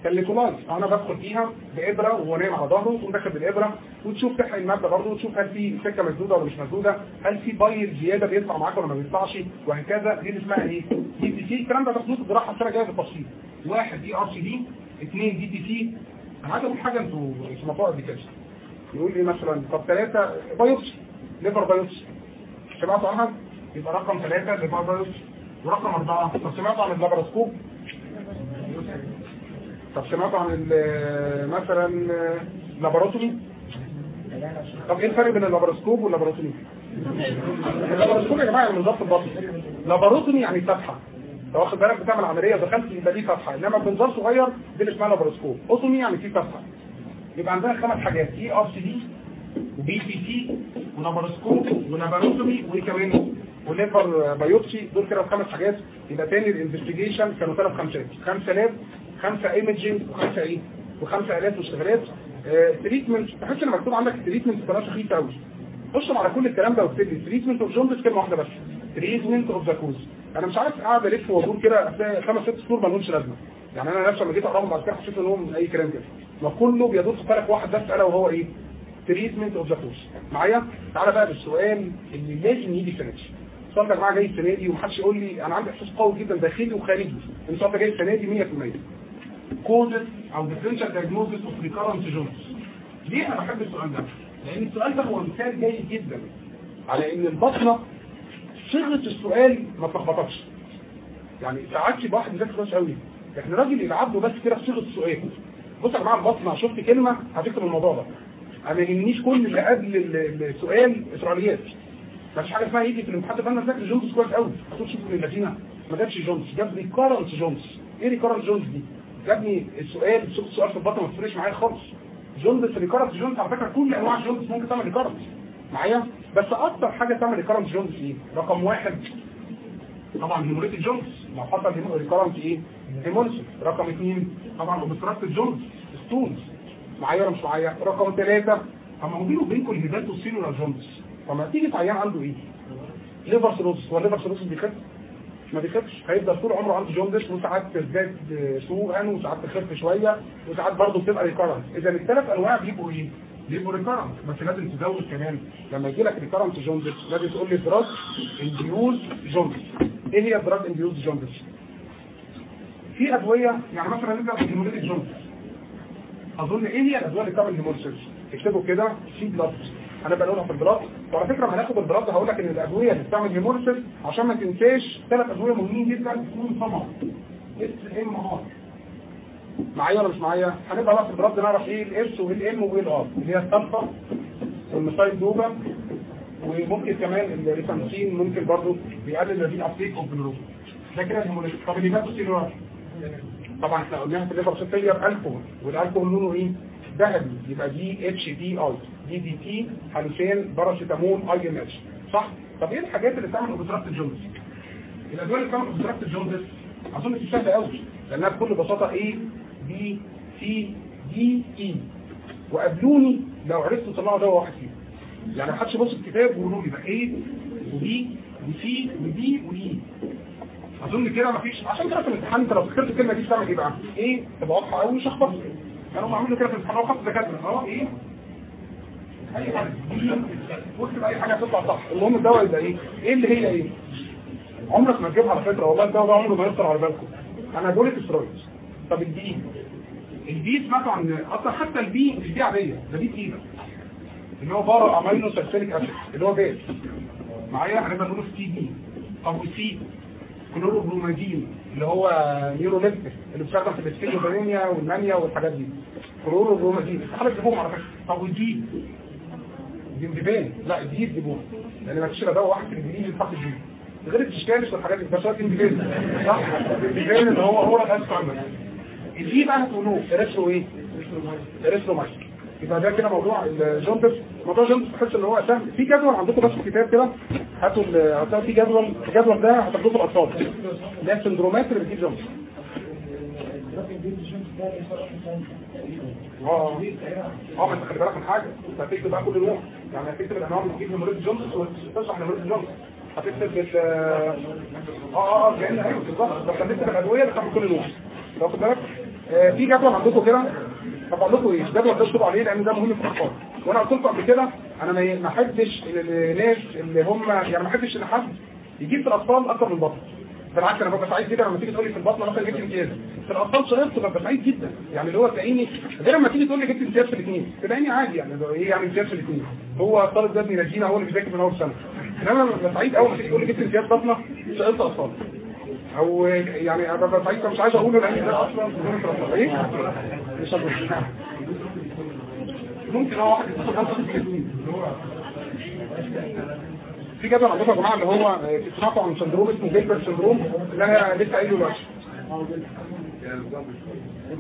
كالليكولايز أنا بدخل فيها بإبرة وهو نايم على ظهره وتقوم داخل بالإبرة وتشوف تحقن المادة برضه وتشوف هل في سكة مسدودة ولا مش مسدودة هل في bile زيادة بيطلع معاك ولا ما بيطلعش وهكذا. دي اسمها إيه؟ PTC الكلام ده تاخدوه في الجراحه السنة الجايه بالتفصيل واحد دي ار سي دي اثنين دي بي سي أنا عايز أقول حاجة أنتوا سمعتوها قبل كده. يقول لي مثلا طب ثلاثة biopsy liver biopsy سمعتوا عنها يبقى رقم ثلاثة liver biopsy ورقم أربعة. طب سمعتوا عن ال laparoscope؟ طب سمعتوا عن مثلا laparotomy طب إيه الفرق بين ال laparoscope وال laparotomy ال laparoscope يا جماعة منظار البطن. laparotomy يعني فتحة. لو واخد بالك بتعمل عملية دخلت يبقى دي فتحة. إنما بمنظار صغير دي اللي اسمها laparoscope otomy يعني في فتحة. يبقى عندنا خمس حاجات. ERCP و PTC و laparoscope و laparotomy وكمان و liver biopsy دول كده خمس حاجات. يبقى تاني ال investigation كانوا ثلاث خمسات. خمسة lab خمسة imaging وخمسة إيه؟ وخمسة الات واشتغالات treatment تحس إن مكتوب عندك treatment بطريقة سخيفة قوي خش على كل الكلام ده واكتب لي treatment of jaundice كلمة واحدة بس. treatment of the cause أنا مش عارف قاعد ألف وأدور كده خمس ست شهور ما لهمش لازمة. يعني أنا نفسي لما جيت أقراهم بعد كده حسيت ان هو من أي كلام كده. ما كله بيدور في فلك واحد بس ألا وهو إيه؟ treatment of the cause معايا؟ تعالى بقى بالسؤال اللي لازم يجي دي السؤال ده يا جماعة جاي السنة دي ومحدش يقول لي أنا عندي إحساس قوي جدا داخلي وخارجي. إن السؤال ده جاي السنة دي 100% causes أو differential diagnosis of recurrent jaundice ليه أنا بحب السؤال ده؟ لأن السؤال ده هو مثال جيد جدا على إن البطنة صيغة السؤال ما تلخبطكش. يعني ساعات يبقى واحد مذاكر كويس قوي. لكن الراجل يلعب له بس كده في صيغة السؤال. بص يا جماعة البطنة شفت كلمة؟ هتكتب الموضوع ده. أنا يهمنيش كل اللي قبل السؤال إسرائيليات. مفيش حاجة اسمها يجي في الامتحان ده أنا ذاكر jaundice كويس قوي. هتقول شوف الذين ما جابش jaundice. جاب recurrent jaundice. إيه recurrent jaundice دي؟ جابني السؤال صيغه السؤال في البطنه ما تفرقش معايا خالص. jaundice recurrent jaundice على فكرة كل أنواع ال jaundice ممكن تعمل recurrent معايا؟ بس أكتر حاجة تعمل recurrent jaundice إيه؟ رقم واحد. طبعا hemolytic jaundice. لو حصل recurrent إيه؟ hemolytic رقم اثنين طبعا obstructive jaundice. stones. معايا مش معايا رقم ثلاثة اما هو بينه وبينكم ال hepatocellular jaundice فما تيجي تعيان عنده إيه؟ liver cirrhosis هو ال liver cirrhosis بيخف ما بيخفش هيفضل طول عمره عنده jaundice وساعات تزداد سوءا وساعات تخف شوية وساعات برضه بتبقى recurrent إذا الثلاث أنواع بيبقوا إيه؟ بيبقوا recurrent بس لازم تزود كمان. لما يجي لك recurrent jaundice لازم تقول لي drug induced jaundice إيه هي drug induced jaundice في أدوية يعني مثلا نبدأ بال hemolytic jaundice أظن إيه هي الأدوية اللي بتعمل هيموليسيس اكتبوا كده سي بلس أنا بقولها في البلاد وعلى فكرة لما ناخد البلاد هقول لك إن الأدوية اللي بتعمل هيموليسيس عشان ما تنساش ثلاث أدوية مهمين جدا. اسمهم طبعا إس إم آر. معايا ولا مش معايا؟ هنبقى بقى في البلاد نعرف إيه الاس والام والار اللي هي الصلفه والميثايل دوبا وممكن كمان الريفانسين ممكن برضه بيقلل الرين ابتيك اوف بلوروز ده كده طب اللي بقى طبعا إحنا قلناها في الليفر سيلولار الكحول والالكحول لونه إيه؟ ذهبي. يبقى دي اتش دي اي دي دي تي هالوسين باراسيتامول اي ام اتش صح؟ طب إيه الحاجات اللي بتعمل اوبستراكت جوندس الأدوية اللي بتعمل اوبستراكت جوندس أظن دي سهلة قوي لأنها بكل بساطة إيه بي سي دي اي وقابلوني لو عرفتوا تطلعوا دواء واحد فيهم. يعني ما حدش يبص الكتاب ويقولوا لي ده إيه وبي وسي ودي واي أظن كده مفيش عشان كده في الامتحان أنت لو فكرت الكلمة دي بتعمل إيه بقى إيه تبقى واضحه قوي مش هخبط. كانوا معمولين كده في الامتحان هو خط دكاتره آه إيه. أي حاجة. واكتب أي حاجة تطلع صح. المهم الدواء يبقى إيه؟ إيه اللي هي إيه؟ عمرك ما تجيبها على فكرة والله الدواء ده عمره ما يخطر على بالكم. أنا بقول لك استرويد طب البي البي سمعتوا عن أصلا حتى البي مش دي عاديه ده بي تقيله اللي هو بارا أمينو سلسليك أسيد اللي هو بيت. معايا؟ هنبقى نقول سي بي طب والسي كلوروبرومازين اللي هو نيوروليتك اللي بيستخدم في الاسكيزوفرينيا والمانيا والحاجات دي. كلوروبرومازين حضرتك تجيبوهم على فكره طب والدي ديمديبان لا الدي تجيبوه لأن ما فيش الا دواء واحد في الانجليزي بتاع الدي غير التشكالش والحاجات دي. بس هو ديمديبان صح؟ ديمديبان اللي هو هو الاساس عندك الدي بقى هتقولوه اريثرو إيه؟ اريثرومايسين يبقى ده كده موضوع ال jaundice موضوع ال jaundice تحس إن هو سهل في جدول عندكم بس في كتاب كده. هاتوا هتلاقوا في جدول الجدول ده هتاخدوه في الأطفال. ده السندرومات اللي بتجيب jaundice آه. آه انت خلي بالك من حاجة. أنت هتكتب بقى كل نوع يعني هتكتب الانواع اللي بتجيب hemolytic jaundice وتشرح hemolytic jaundice هتكتب ال آه آه آه لأن أيوه بالظبط. بس هتكتب الأدوية بتاخد كل نوع واخد بالك؟ آه في جدول عندكم كده. طب أقول لكم إيه ده تكتبوا عليه لأن ده مهم في الأطفال. وأنا قلت لكم قبل كده أنا ما أحبش الناس اللي هم يعني ما أحبش إن حد يجيب في الأطفال أكتر من البطن. بالعكس أنا ببقى سعيد جدا لما تيجي تقول لي في البطن مثلا جبت امتياز. في الأطفال شرطت ببقى سعيد جدا. يعني اللي هو تلاقيني غير لما تيجي تقول لي جبت امتياز في الاثنين تلاقيني عادي يعني إيه يعني امتياز في الاثنين؟ هو الطالب ده ابن هو اللي بيذاكر من أول سنة. إنما أنا ببقى سعيد أول ما تيجي تقول لي جبت امتياز بطنة سالت اطفال أو يعني أنا ببقى سعيد مش عايز أقوله لأن ده أصلا إيه مش ممكن هو واحد في جدول عندكم يا جماعة اللي هو تسمعوا عن syndrome اسمه Gilbert syndrome. اللي أنا لسه قايله دلوقتي.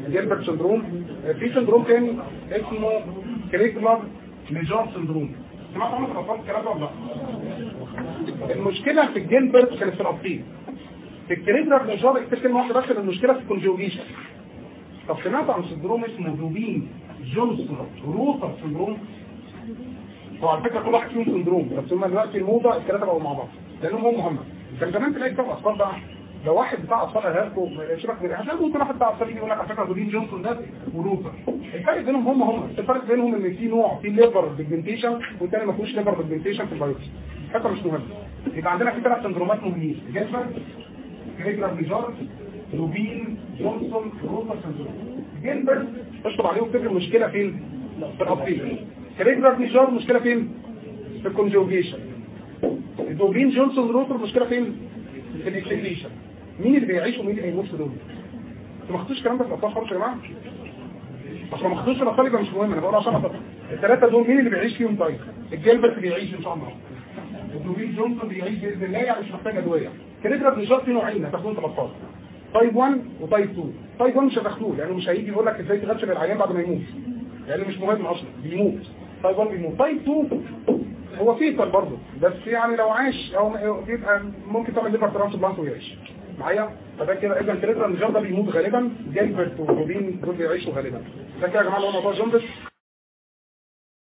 Gilbert syndrome. في syndrome تاني اسمه Crigler-Najjar syndrome. سمعت عنه في الاطفال الكلام ده ولا لا؟ المشكلة في الجيلبرت كانت في الاطفال في ال Crigler-Najjar اكتشف كلمه واحدة بس المشكلة في ال conjugation طب سمعت عن syndrome اسمه Dubin-Johnson Rotor syndrome هو على فكرة كل واحد فيهم syndrome بس هم دلوقتي الموضة الثلاثه بقوا مع بعض. لأنهم هم هم. كان زمان تلاقي كتاب أطفال بقى لو واحد بتاع أطفال هياخده شبك من عشان ممكن واحد بتاع أطفال يجي يقول لك على فكرة Dubin-Johnson ده و Rotor الفرق بينهم هم هم. الفرق بينهم إن في نوع في liver pigmentation والتاني ما فيهوش liver pigmentation في ال biopsy حتى مش مهم. يبقى عندنا في ثلاث سندرومات مهمين. Gilbert Crigler-Najjar Dubin-Johnson Rotor syndrome Gilbert اشطب عليه وكتب المشكلة فين؟ في ال uptake Crigler-Najjar مشكلة فين؟ في ال conjugation ال Dubin-Johnson Rotor مشكلة فين؟ في ال excretion مين اللي بيعيش ومين اللي هيموت في دول؟ أنتوا ما خدتوش الكلام ده في الاطفال خالص يا جماعة؟ أصل ما خدتوش الاطفال يبقى مش مهم أنا بقول عشان أطفال. الثلاثه دول مين اللي بيعيش فيهم طيب؟ الجيلبرت بيعيش إن شاء الله ال Dubin Johnson بيعيش بإذن الله يعني مش محتاج أدوية Crigler Najjar في نوعين هتاخدوهم 13 type 1 و type 2 type 1 مش هتاخدوه لأنه مش هيجي يقول لك إزاي تغشم العيان بعد ما يموت. لأنه مش مهم أصلا بيموت. type 1 بيموت. type 2 هو fatal برضه بس يعني لو عاش أو بيبقى ممكن تعمل liver transplant ويعيش. معايا؟ فده كده اذا Crigler Najjar ده بيموت غالبا Gilbert و Dubin دول بيعيشوا غالبا. ده كده يا جماعة اللي هو موضوع jaundice